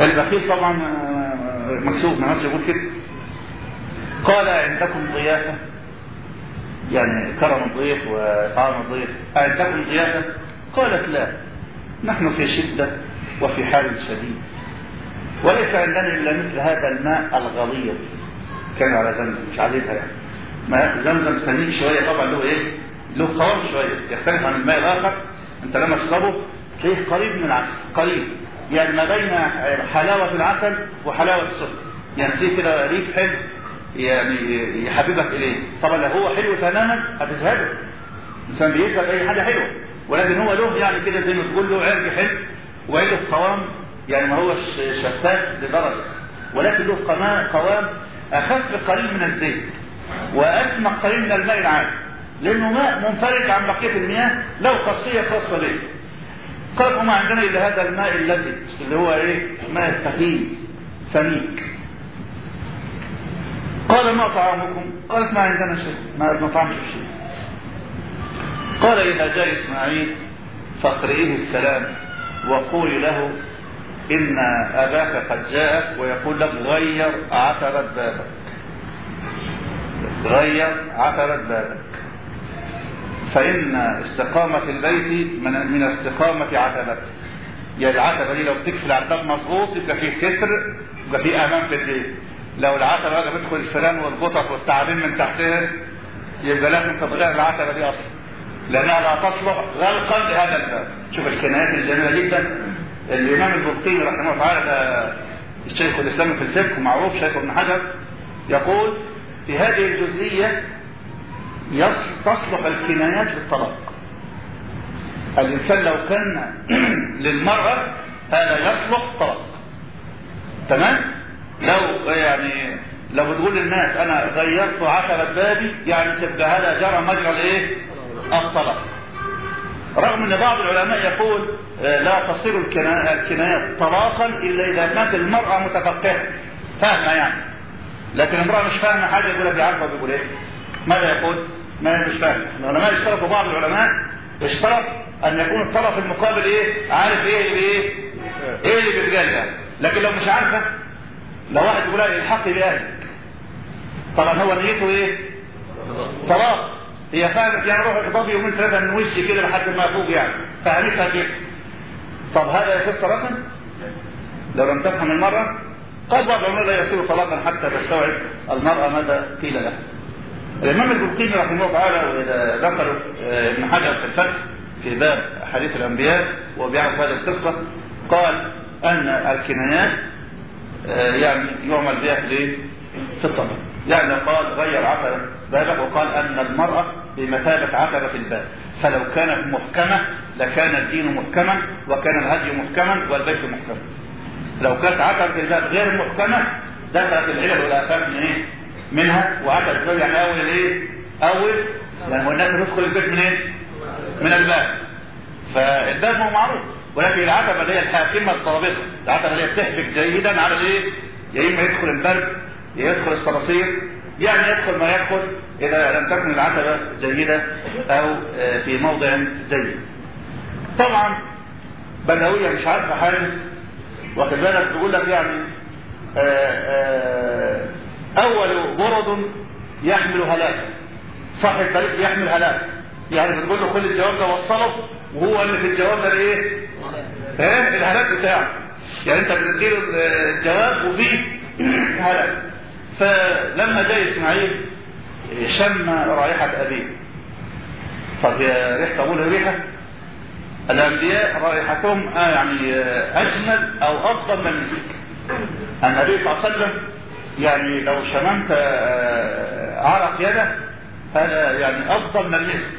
البخيل طبعا مكسوف ما يقول كده. قال عندكم ضيافة؟ يعني كرم الضيف وطعام الضيف عندكم ضيافه قالت لا. نحن في شدة وفي حال شديد. وليس عندنا إلا مثل هذا الماء الغليظ. كان على زمزم مش عايزها يعني. ماء زمزم سميك شوية طبعا له إيه؟ له قوام شوية. يختلف عن الماء الآخر. أنت لما تشربه تلاقيه قريب من العسل قريب. يعني ما بين حلاوة العسل وحلاوة السكر. يعني فيه كده ريف حلو. يحببك إليه. طبعا لو هو حلو تماما هتزهده الانسان بيزهد أي حاجة حلوة. ولكن هو له يعني كده زي ما تقول له عرق حلو وعنده قوام يعني ما هوش شفاف لدرجة. ولكن له قوام أخف قليل من الزيت واسمك قليل من الماء العادي. لأنه ماء منفرد عن بقية المياه له خاصية خاصة به. قال وما عندنا إلا هذا الماء الذي اللي هو إيه؟ ماء الثقيل سميك. قال ما طعامكم؟ قالت ما عندنا شيء ما نطعمش شيء. قال إذا جاء إسماعيل فاقرئيه السلام وقولي له إن أباك قد جاءك ويقول لك غير عتبة بابك غير عتبة بابك فإن استقامة البيت من, من استقامة عتبته يعني العتبة دي لو بتقفل على الباب مظبوط يبقى فيه ستر يبقى فيه أمان في البيت. لو العتبة بقى بتدخل الفيران والقطط والتعابين من تحتها يبقى لازم تتغير العتبة دي أصلا. لأنها لا تصلح غلقا لهذا الباب. شوف الكنايات الجميلة جدا. الإمام البلقيني رحمه الله تعالى ده الشيخ الإسلام في الفقه معروف شيخ ابن حجر يقول في هذه الجزئية تصلح الكنايات للطلاق. الإنسان لو كان للمرأة هذا يصلح طلاق. تمام؟ لو يعني لو بتقول للناس أنا غيرت عتبة بابي يعني تبقى هذا جرى مجرى الإيه؟ الطلاق رغم أن بعض العلماء يقول لا تصير الكنايات طلاقا إلا إذا كانت المرأة متفقهة فاهمة يعني. لكن امرأة مش فاهمة حاجة يقول لك عارفه بيقول إيه؟ ماذا يقول؟ ما مش فاهم العلماء اشترطوا بعض العلماء اشترط أن يكون الطرف المقابل إيه؟ عارف إيه اللي إيه إيه اللي بيتقال يعني. لكن لو مش عارفة لو واحد يقول لها الحقي باهلك طبعا هو نيته إيه؟ طلاق. هي فهمت يعني روح اخطبي يومين ثلاثة من وشي كده لحد ما افوق يعني. فهمتها كده. طب هذا يصير طلاقا؟ لو لم تفهم المرأة قال بعض العلماء لا يصير طلاقا حتى تستوعب المرأة ماذا قيل لها. الإمام البلقيني رحمه الله تعالى وإذا ذكر ابن حجر في الفتح في باب حديث الأنبياء وبيعرف هذه القصة قال أن الكنايات يعني يعمل بها في في. يعني قال غير عتبة بابك وقال أن المرأة بمثابة عتبة الباب فلو كانت محكمة لكان الدين محكما وكان الهدي محكما والبيت محكما لو كانت عتبة الباب غير محكمة دخلت العلل والآفات من إيه؟ منها وعتبة الباب يعني أول إيه؟ أول يعني الناس تدخل البيت من إيه؟ من الباب فالباب هو معروف ولكن العتبة اللي هي الحاكمة الطرابيزة العتبة اللي هي بتحبك جيدا على الإيه؟ يا إما يدخل البرد يدخل الصراصير يعني يدخل ما يدخل إذا لم تكن العتبة جيدة أو في موضع جيد. طبعا بدوية مش عارفة حاجة. واخد بالك؟ بيقول لك يعني أول برد يحمل هلاك. صاحب الطريق يحمل هلاك. يعني بتقول له خد الجواب ده وصله. وهو اللي في الجواب ده إيه؟ الهلاك بتاعه. يعني أنت بتديله الجواب وفيه هلاك. فلما جاء إسماعيل شم رائحة أبيه. طب يا ريحة أقول ريحة؟ الأنبياء رائحتهم آه يعني أجمل أو أفضل من النبي صلى الله عليه وسلم. يعني لو شممت عرق يده هذا يعني أفضل من المسك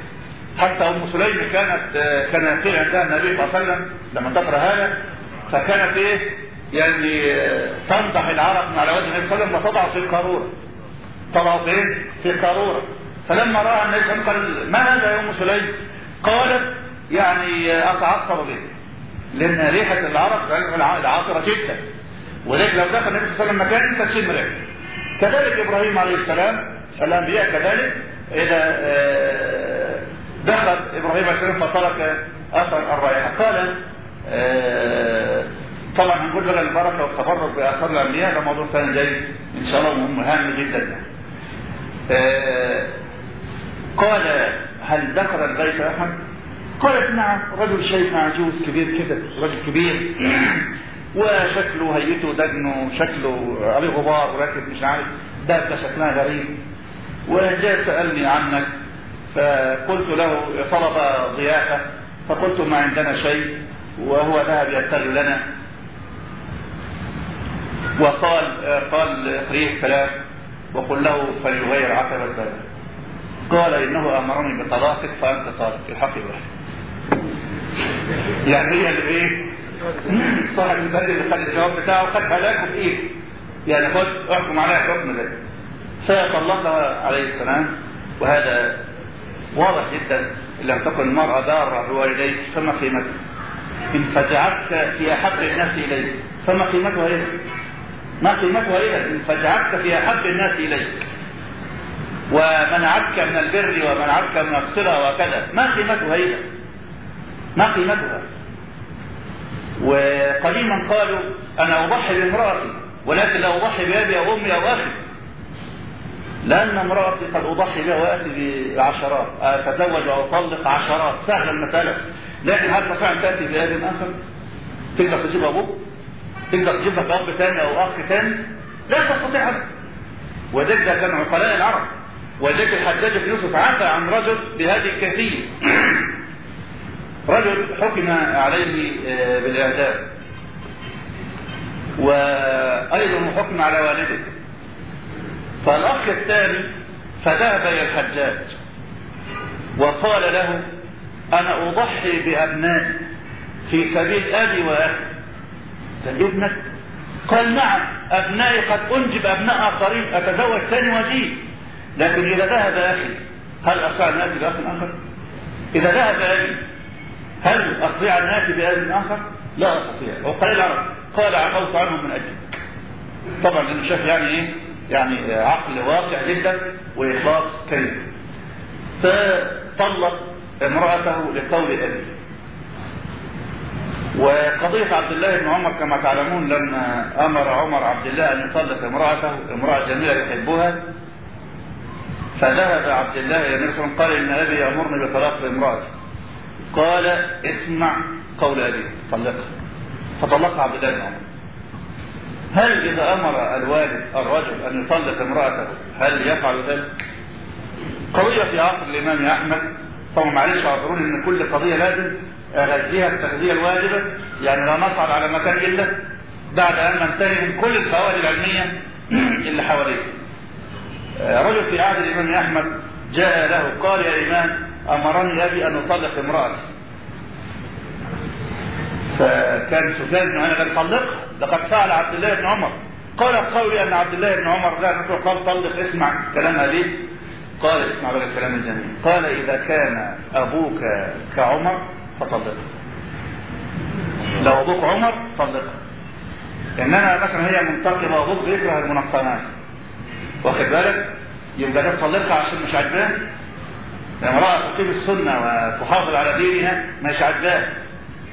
حتى أم سليم كانت كان يقول عندها النبي صلى الله عليه وسلم لما تقرأ هذا فكانت إيه؟ يعني تنضح العرق على وجه النبي صلى الله عليه وسلم وتضع في القارورة. تضع فين؟ في قارورة فلما رأى النبي صلى الله عليه وسلم قال ما هذا يا أم سليم؟ قالت يعني أتعصر به لأن ريحة العرق العاطرة جدا. ولكن لو دخل النبي صلى الله عليه وسلم مكان أنت تشم ريحته كذلك إبراهيم عليه السلام الأنبياء كذلك إذا آه، دخل إبراهيم عليه السلام فترك أثر الرائحة قال آه، طبعا هنقول بقى البركة والتبرك بأثار الأنبياء ده موضوع ثاني جاي إن شاء الله مهم هام جدا. آه، قال هل دخل البيت احد؟ قالت نعم رجل شيخ عجوز كبير كده رجل كبير وشكله هيئته دجنه شكله عليه غبار ولكن مش عارف ده شكلها غريب وجاء سألني عنك فقلت له طلب ضيافة فقلت ما عندنا شيء وهو ذهب يبتغي لنا. وقال قال أخريه السلام وقل له فليغير عتبة الباب قال إنه أمرني بطلاقك فأنت طالق الحق واحد يعني هي اللي إيه؟ صاحب البلد اللي خد الجواب بتاعه خد هلاكه بايه يعني خد احكم عليها حكم ذلك. فطلقها عليه السلام وهذا واضح جدا لم تكن المرأة ضارة بوالديك فما قيمتها؟ إن فجعتك في أحب الناس إليك فما قيمتها إذا ما قيمتها إذا إن فجعتك في أحب الناس إليك. ومنعتك من البر ومنعتك من الصلة وكذا ما قيمتها إذا ما قيمتها؟ وقديما قالوا أنا أضحي بامرأتي ولكن لا أضحي بأبي أو أمي أو أخي. لأن امرأتي قد أضحي بها وأتي بعشرات أتزوج أو أطلق عشرات. سهلة المسألة. لكن هل تستطيع أن تأتي بأب آخر؟ تقدر تجيب أبوك؟ تقدر تجيب لك أب ثاني أو أخ ثاني؟ لا تستطيع أبدا. وذلك كان عقلاء العرب. وذلك الحجاج بن يوسف عفى عن رجل بهذه الكيفية. رجل حكم عليه بالإعدام. وأيضا حكم على والده. فالأخ الثاني فذهب إلى الحجاج وقال له أنا أضحي بأبنائي في سبيل أبي وأخي ابنك قال نعم أبنائي قد أنجب أبناء آخرين أتزوج ثاني وأجيب لكن إذا ذهب أخي هل أستطيع آتي بأخ آخر؟ إذا ذهب أبي هل أستطيع آتي بأب آخر؟ لا أستطيع وقال العرب قال عفوت عنهم من أجلك طبعا لأنه شاف يعني إيه؟ يعني عقل واقع جدا وإخلاص كريم. فطلق امرأته لقول أبي. وقضية عبد الله بن عمر كما تعلمون لما أمر عمر عبد الله أن يطلق امرأته امرأة جميلة يحبها. فذهب عبد الله إلى النبي قال إن أبي يأمرني بطلاق امرأتي قال اسمع قول أبي. طلقها. فطلقها عبد الله بن عمر. هل إذا أمر الوالد الرجل أن يطلق امرأته هل يفعل ذلك؟ قضية في عصر الإمام أحمد طبعا معلش أعذروني إن كل قضية لازم أغذيها التغذية الواجبة يعني لا نصعد على مكان إلا بعد أن ننتهي من كل الفوائد العلمية اللي حواليه. رجل في عهد الإمام أحمد جاء له قال يا إمام أمرني أبي أن اطلق امرأتي. فكان سفيان بن عيينة قال طلقها لقد فعل عبد الله بن عمر. قال قولي أن عبد الله بن عمر لا قال طلق اسمع كلام ابيه قال اسمع بقى الكلام الجميل. قال إذا كان أبوك كعمر فطلقه لو أبوك عمر طلقه إنما مثلا هي منتقبة وأبوك بيكره المنقنات واخد بالك؟ يبقى ده تطلقها عشان مش عاجباه امرأة تقيم السنة وتحافظ على دينها مش عاجباه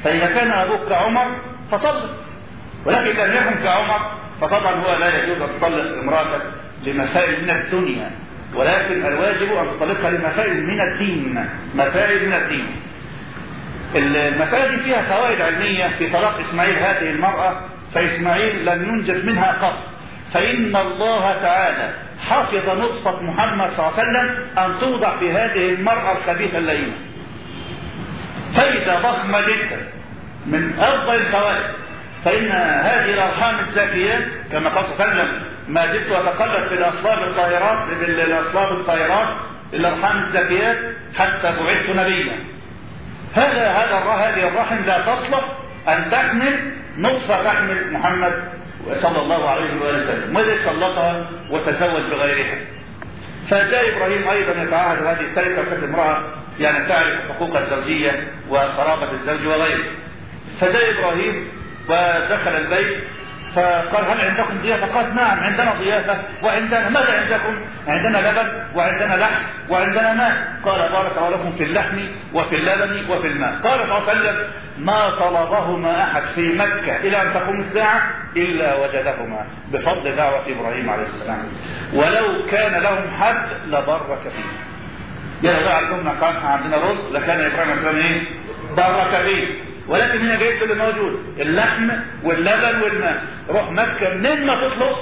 فإذا كان أبوك كعمر فطلق ولكن لم يكن كعمر فطبعا هو لا يجوز أن تطلق امرأتك لمسائل من الدنيا. ولكن الواجب أن تطلقها لمسائل من الدين. مسائل من الدين. المسائل دي فيها فوائد علمية في طلاق إسماعيل هذه المرأة فإسماعيل لم ينجب منها قط. فإن الله تعالى حفظ نطفة محمد صلى الله عليه وسلم أن توضع في هذه المرأة الخبيثة اللئيمة. فائدة ضخمة جدا من أفضل الفوائد فإن هذه الأرحام الزكية كما قال صلى الله عليه وسلم ما زلت أتقلب في الأصلاب الطاهرات بالأصلاب الطاهرات الأرحام الزكيات حتى بعثت نبيا. هذا هذا هذه الرحم لا تصلح أن تحمل نطفة تحمل محمد صلى الله عليه وسلم وذلك طلقها وتزوج بغيرها. فجاء إبراهيم أيضا يتعاهد هذه التركة وكانت امرأة يعني تعرف حقوق الزوجية وقرابة الزوج وغيره. فجاء إبراهيم ودخل البيت فقال هل عندكم ضيافة؟ قال نعم عندنا ضيافة وعندنا ماذا عندكم؟ عندنا لبن وعندنا لحم وعندنا ماء. قال بارك الله لكم في اللحم وفي اللبن وفي الماء. قال صلى الله عليه وسلم ما طلبهما أحد في مكة إلى أن تقوم الساعة إلا وجدهما بفضل دعوة إبراهيم عليه السلام. ولو كان لهم حد لبرك فيه. يا بقى عندنا كان عندنا رز لكان إبراهيم عليه السلام إيه؟ بارك فيه ولكن هنا جايب اللي موجود. اللحم واللبن والماء. روح مكة منين ما تطلب.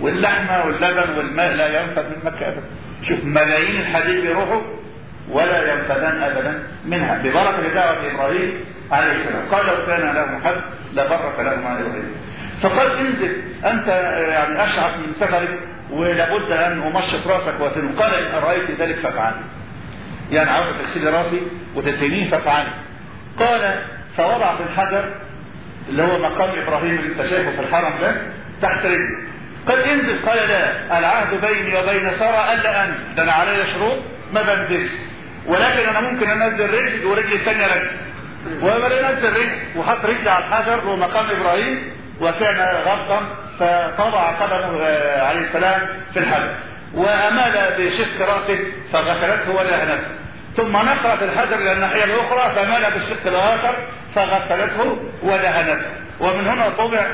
واللحمة واللبن والماء لا ينفذ من مكة ابدا. شوف ملايين الحديد بيروحوا ولا ينفذان ابدا منها. ببركة دعوه إبراهيم عليه السلام. قال لو كان لهم حد لبرك لهم على إبراهيم فقال انزل أنت يعني أشعث من سفرك ولابد أن أمشط رأسك واتنه قال إن رايت ذلك فافعل. يعني عاوز تغسلي رأسي وتتنيه فافعل. قال فوضع في الحجر اللي هو مقام إبراهيم اللي انت شايفه في الحرم ده تحت رجله. قال انزل. قال لا العهد بيني وبين سارة ألا انزل ده أنا علي شروط ما بنزلش. ولكن أنا ممكن أنزل رجل ورجلي الثانية رجل. وما نزل رجل وحط رجلي على الحجر ومقام إبراهيم وكان غلطا فطبع قدمه عليه السلام في الحجر وأمال بشق رأسه فغسلته ودهنته ثم نقرت الحجر إلى الناحية الأخرى فمال بالشق الآخر فغسلته ودهنته ومن هنا طبع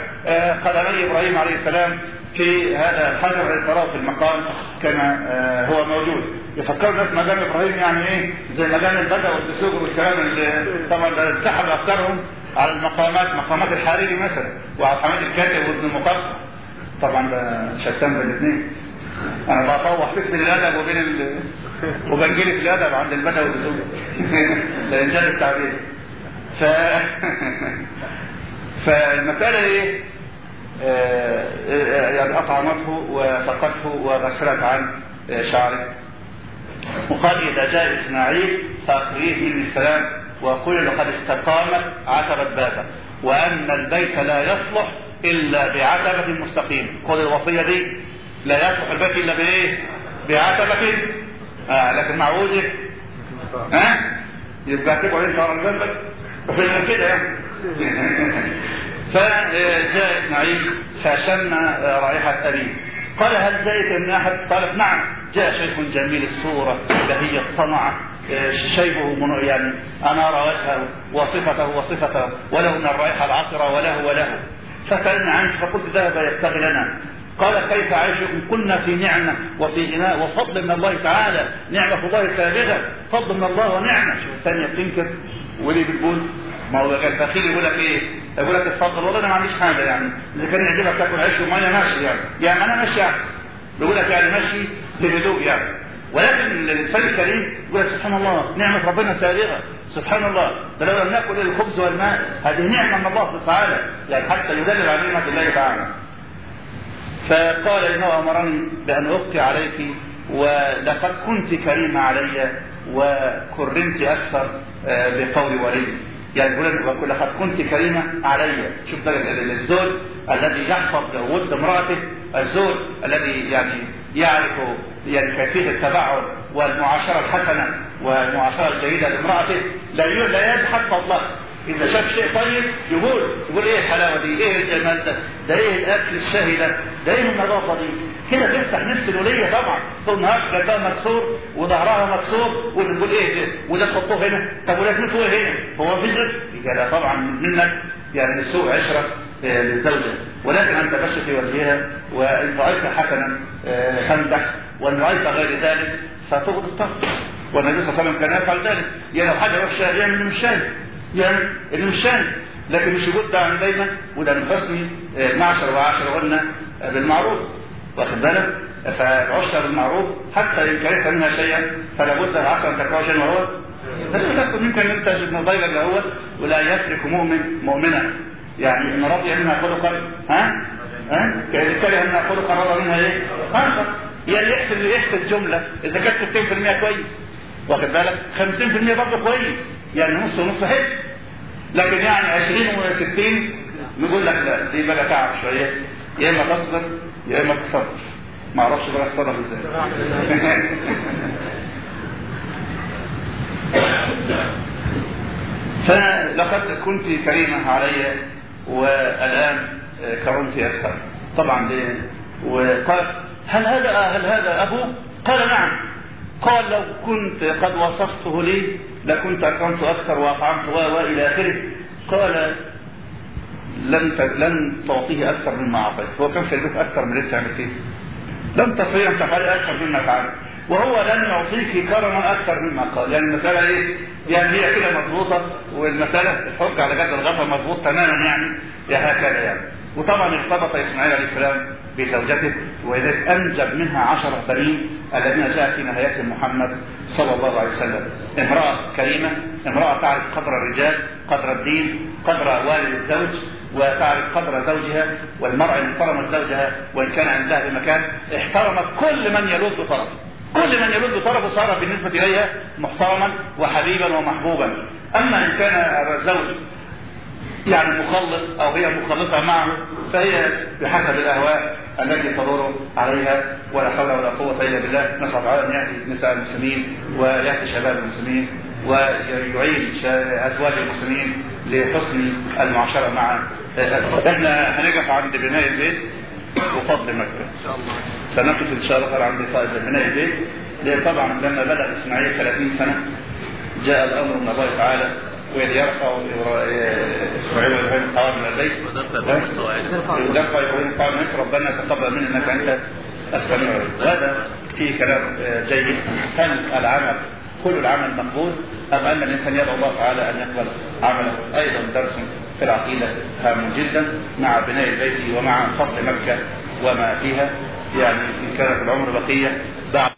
قدمي إبراهيم عليه السلام في هذا الحجر اللي تراه في المقام كما هو موجود. يفكروا الناس مقام إبراهيم يعني إيه زي مقام البدع والدسوق والكلام اللي طبعا اتسحب افكارهم على المقامات مقامات الحريري مثلا وعبد الحميد الكاتب وابن المقفى طبعا ده شتان بين الاثنين. أنا بطوح فكر الأدب وبين ال... وبنجلي في الأدب عند البدع والدسوق لانجاز التعبير. ف فالمسألة إيه؟ آه يعني أطعمته وسقته وغسلت عن شعره. وقال إذا جاء إسماعيل فاقريه مني السلام. وقل لقد استقامت عتبة بابا وأن البيت لا يصلح إلا بعتبة مستقيم. خذ الوصية دي. لا يصلح البيت إلا بإيه؟ بعتبة. آه لكن معوزة ها؟ يبقى تبقى انت على جنبك. كده يعني. فجاء إسماعيل فشم رائحة أبيه قال هل جاءك من أحد؟ قالت نعم جاء شيخ جميل الصورة بهي الطمع. شيبه من يعني انار وجهه وصفته وصفته وله من الرائحه العطره وله وله. فسالنا عنه فقلت ذهب يبتغي لنا. قال كيف عيشكم؟ كنا في نعمة وفي غناء وفضل من الله تعالى. نعمة الله سابغة فضل من الله ونعمة. شوف الثانية بتنكر وليه بتقول ما هو كان بخيل يقول لك إيه؟ يقول لك اتفضل والله أنا ما عنديش حاجة يعني. إذا كان يعجبك تأكل عيش وميه ماشي يعني. يعني أنا ماشي يعني. بيقول لك يعني ماشي بهدوء يعني. ولكن الانسان الكريم يقول سبحان الله نعمة ربنا سابغه سبحان الله. ده لو لم ناكل الخبز والماء هذه نعمة من الله تعالى. يعني حتى يدلل على نعمة الله تعالى. فقال إنه أمرني بأن أبقي عليك ولقد كنت كريمه علي وكرمت أكثر بقول ولي يعني يقول لقد كنت كريمه علي. شوف ده الزوج الذي يحفظ ود امرأته الزوج الذي يعني يعرف يعني كيفية التبعد والمعاشرة الحسنة والمعاشرة الجيدة لامرأته لا لا فضله إذا شاف شيء طيب يقول يقول إيه الحلاوة دي؟ إيه الجمال ده؟ ده إيه الأكل الشهي ده؟ ده إيه النظافة دي؟ كده تفتح نفس الولية طبعا. طول النهار جلدها مكسور وظهرها مكسور وتقول إيه ده؟ ولا تحطوه هنا؟ طب ولازمته إيه هنا؟ هو في رزق ده طبعا منك يعني سوء عشرة للزوجة. ولكن أنت بش في وجهها وإن رأيت حسنا فامدح وإن رأيت غير ذلك فتغض الطرف والنبي صلى الله عليه وسلم كان يفعل ذلك. يعني لو حاجة وحشة يعمل من الشاهد يعني اللي مش شاهد. لكن مش يقول ده دايما وده من حسن معشر وعاشر قلنا بالمعروف. واخد بالك؟ فالعشرة بالمعروف حتى إن كرهت منها شيئا فلا بد العشرة أن تكره شيئا وهو لا تكون منك أن انت من ضيق الأول ولا يترك مؤمن مؤمنا. يعني إن رضي منها خلقا ها؟ ها؟ كره منها خلقا رضى منها إيه؟ خلقا يعني يحسب يحسب جمله إذا كانت 60% كويس. واخد بالك؟ 50% برضه كويس. يعني نص ونص حلو. لكن يعني 20 و60 نقول لك لا دي بقى تعب شوية. يا إما تصبر يا إما تصبر ما أعرفش بقى اتصرف إزاي. فلقد كنت كريمة علي والآن كرمت اسحاق طبعا ليه؟ وقال هل هذا هل هذا أبوك؟ قال نعم. قال لو كنت قد وصفته لي لكنت أكرمت أكثر وأطعمت وإلى آخره. قال لن لن تعطيه أكثر مما أعطيت. هو كان سيدوك أكثر من اللي أنت عملتيه لن تستطيع أن تفعل أكثر مما فعلت. وهو لن يعطيك كرما أكثر مما قال. يعني المسألة إيه؟ يعني هي كده مضبوطة والمسألة الحج على جد الغفر مضبوط تماما يعني. يا هكذا يعني. وطبعا ارتبط إسماعيل عليه السلام بزوجته ولذلك أنجب منها عشرة بنين الذين جاء في نهاية محمد صلى الله عليه وسلم. امرأة كريمة امرأة تعرف قدر الرجال قدر الدين قدر والد الزوج وتعرف قدر زوجها والمرأة إن احترمت زوجها وإن كان عندها بمكان احترمت كل من يلد طرفه. كل من يلد طرفه صار بالنسبة إليها محترما وحبيبا ومحبوبا. أما إن كان الزوج يعني مخلط أو هي مخلطه معه فهي بحسب الأهواء التي تدور عليها ولا حول ولا قوة إلا بالله. نسأل الله أن يأتي نساء المسلمين ويأتي شباب المسلمين ويعين أزواج المسلمين لحسن المعاشرة مع إحنا هنقف عند بناء البيت وفضل مكه ان شاء الله سنقف إن شاء الله عند بناء البيت. لأن طبعا لما بدأ إسماعيل 30 سنة جاء الأمر من الله تعالى. وإذ يرفع إسماعيل وإبراهيم القواعد من البيت يرفع إبراهيم القواعد من البيت ربنا تقبل منا إنك أنت السميع هذا في كلام جيد. هل العمل كل العمل مقبول. أم أن الإنسان يدعو الله تعالى أن يقبل عمله؟ أيضا درس في العقيدة هام جدا. مع بناء البيت ومع فضل مكة وما فيها. يعني إن كانت العمر بقية. بعد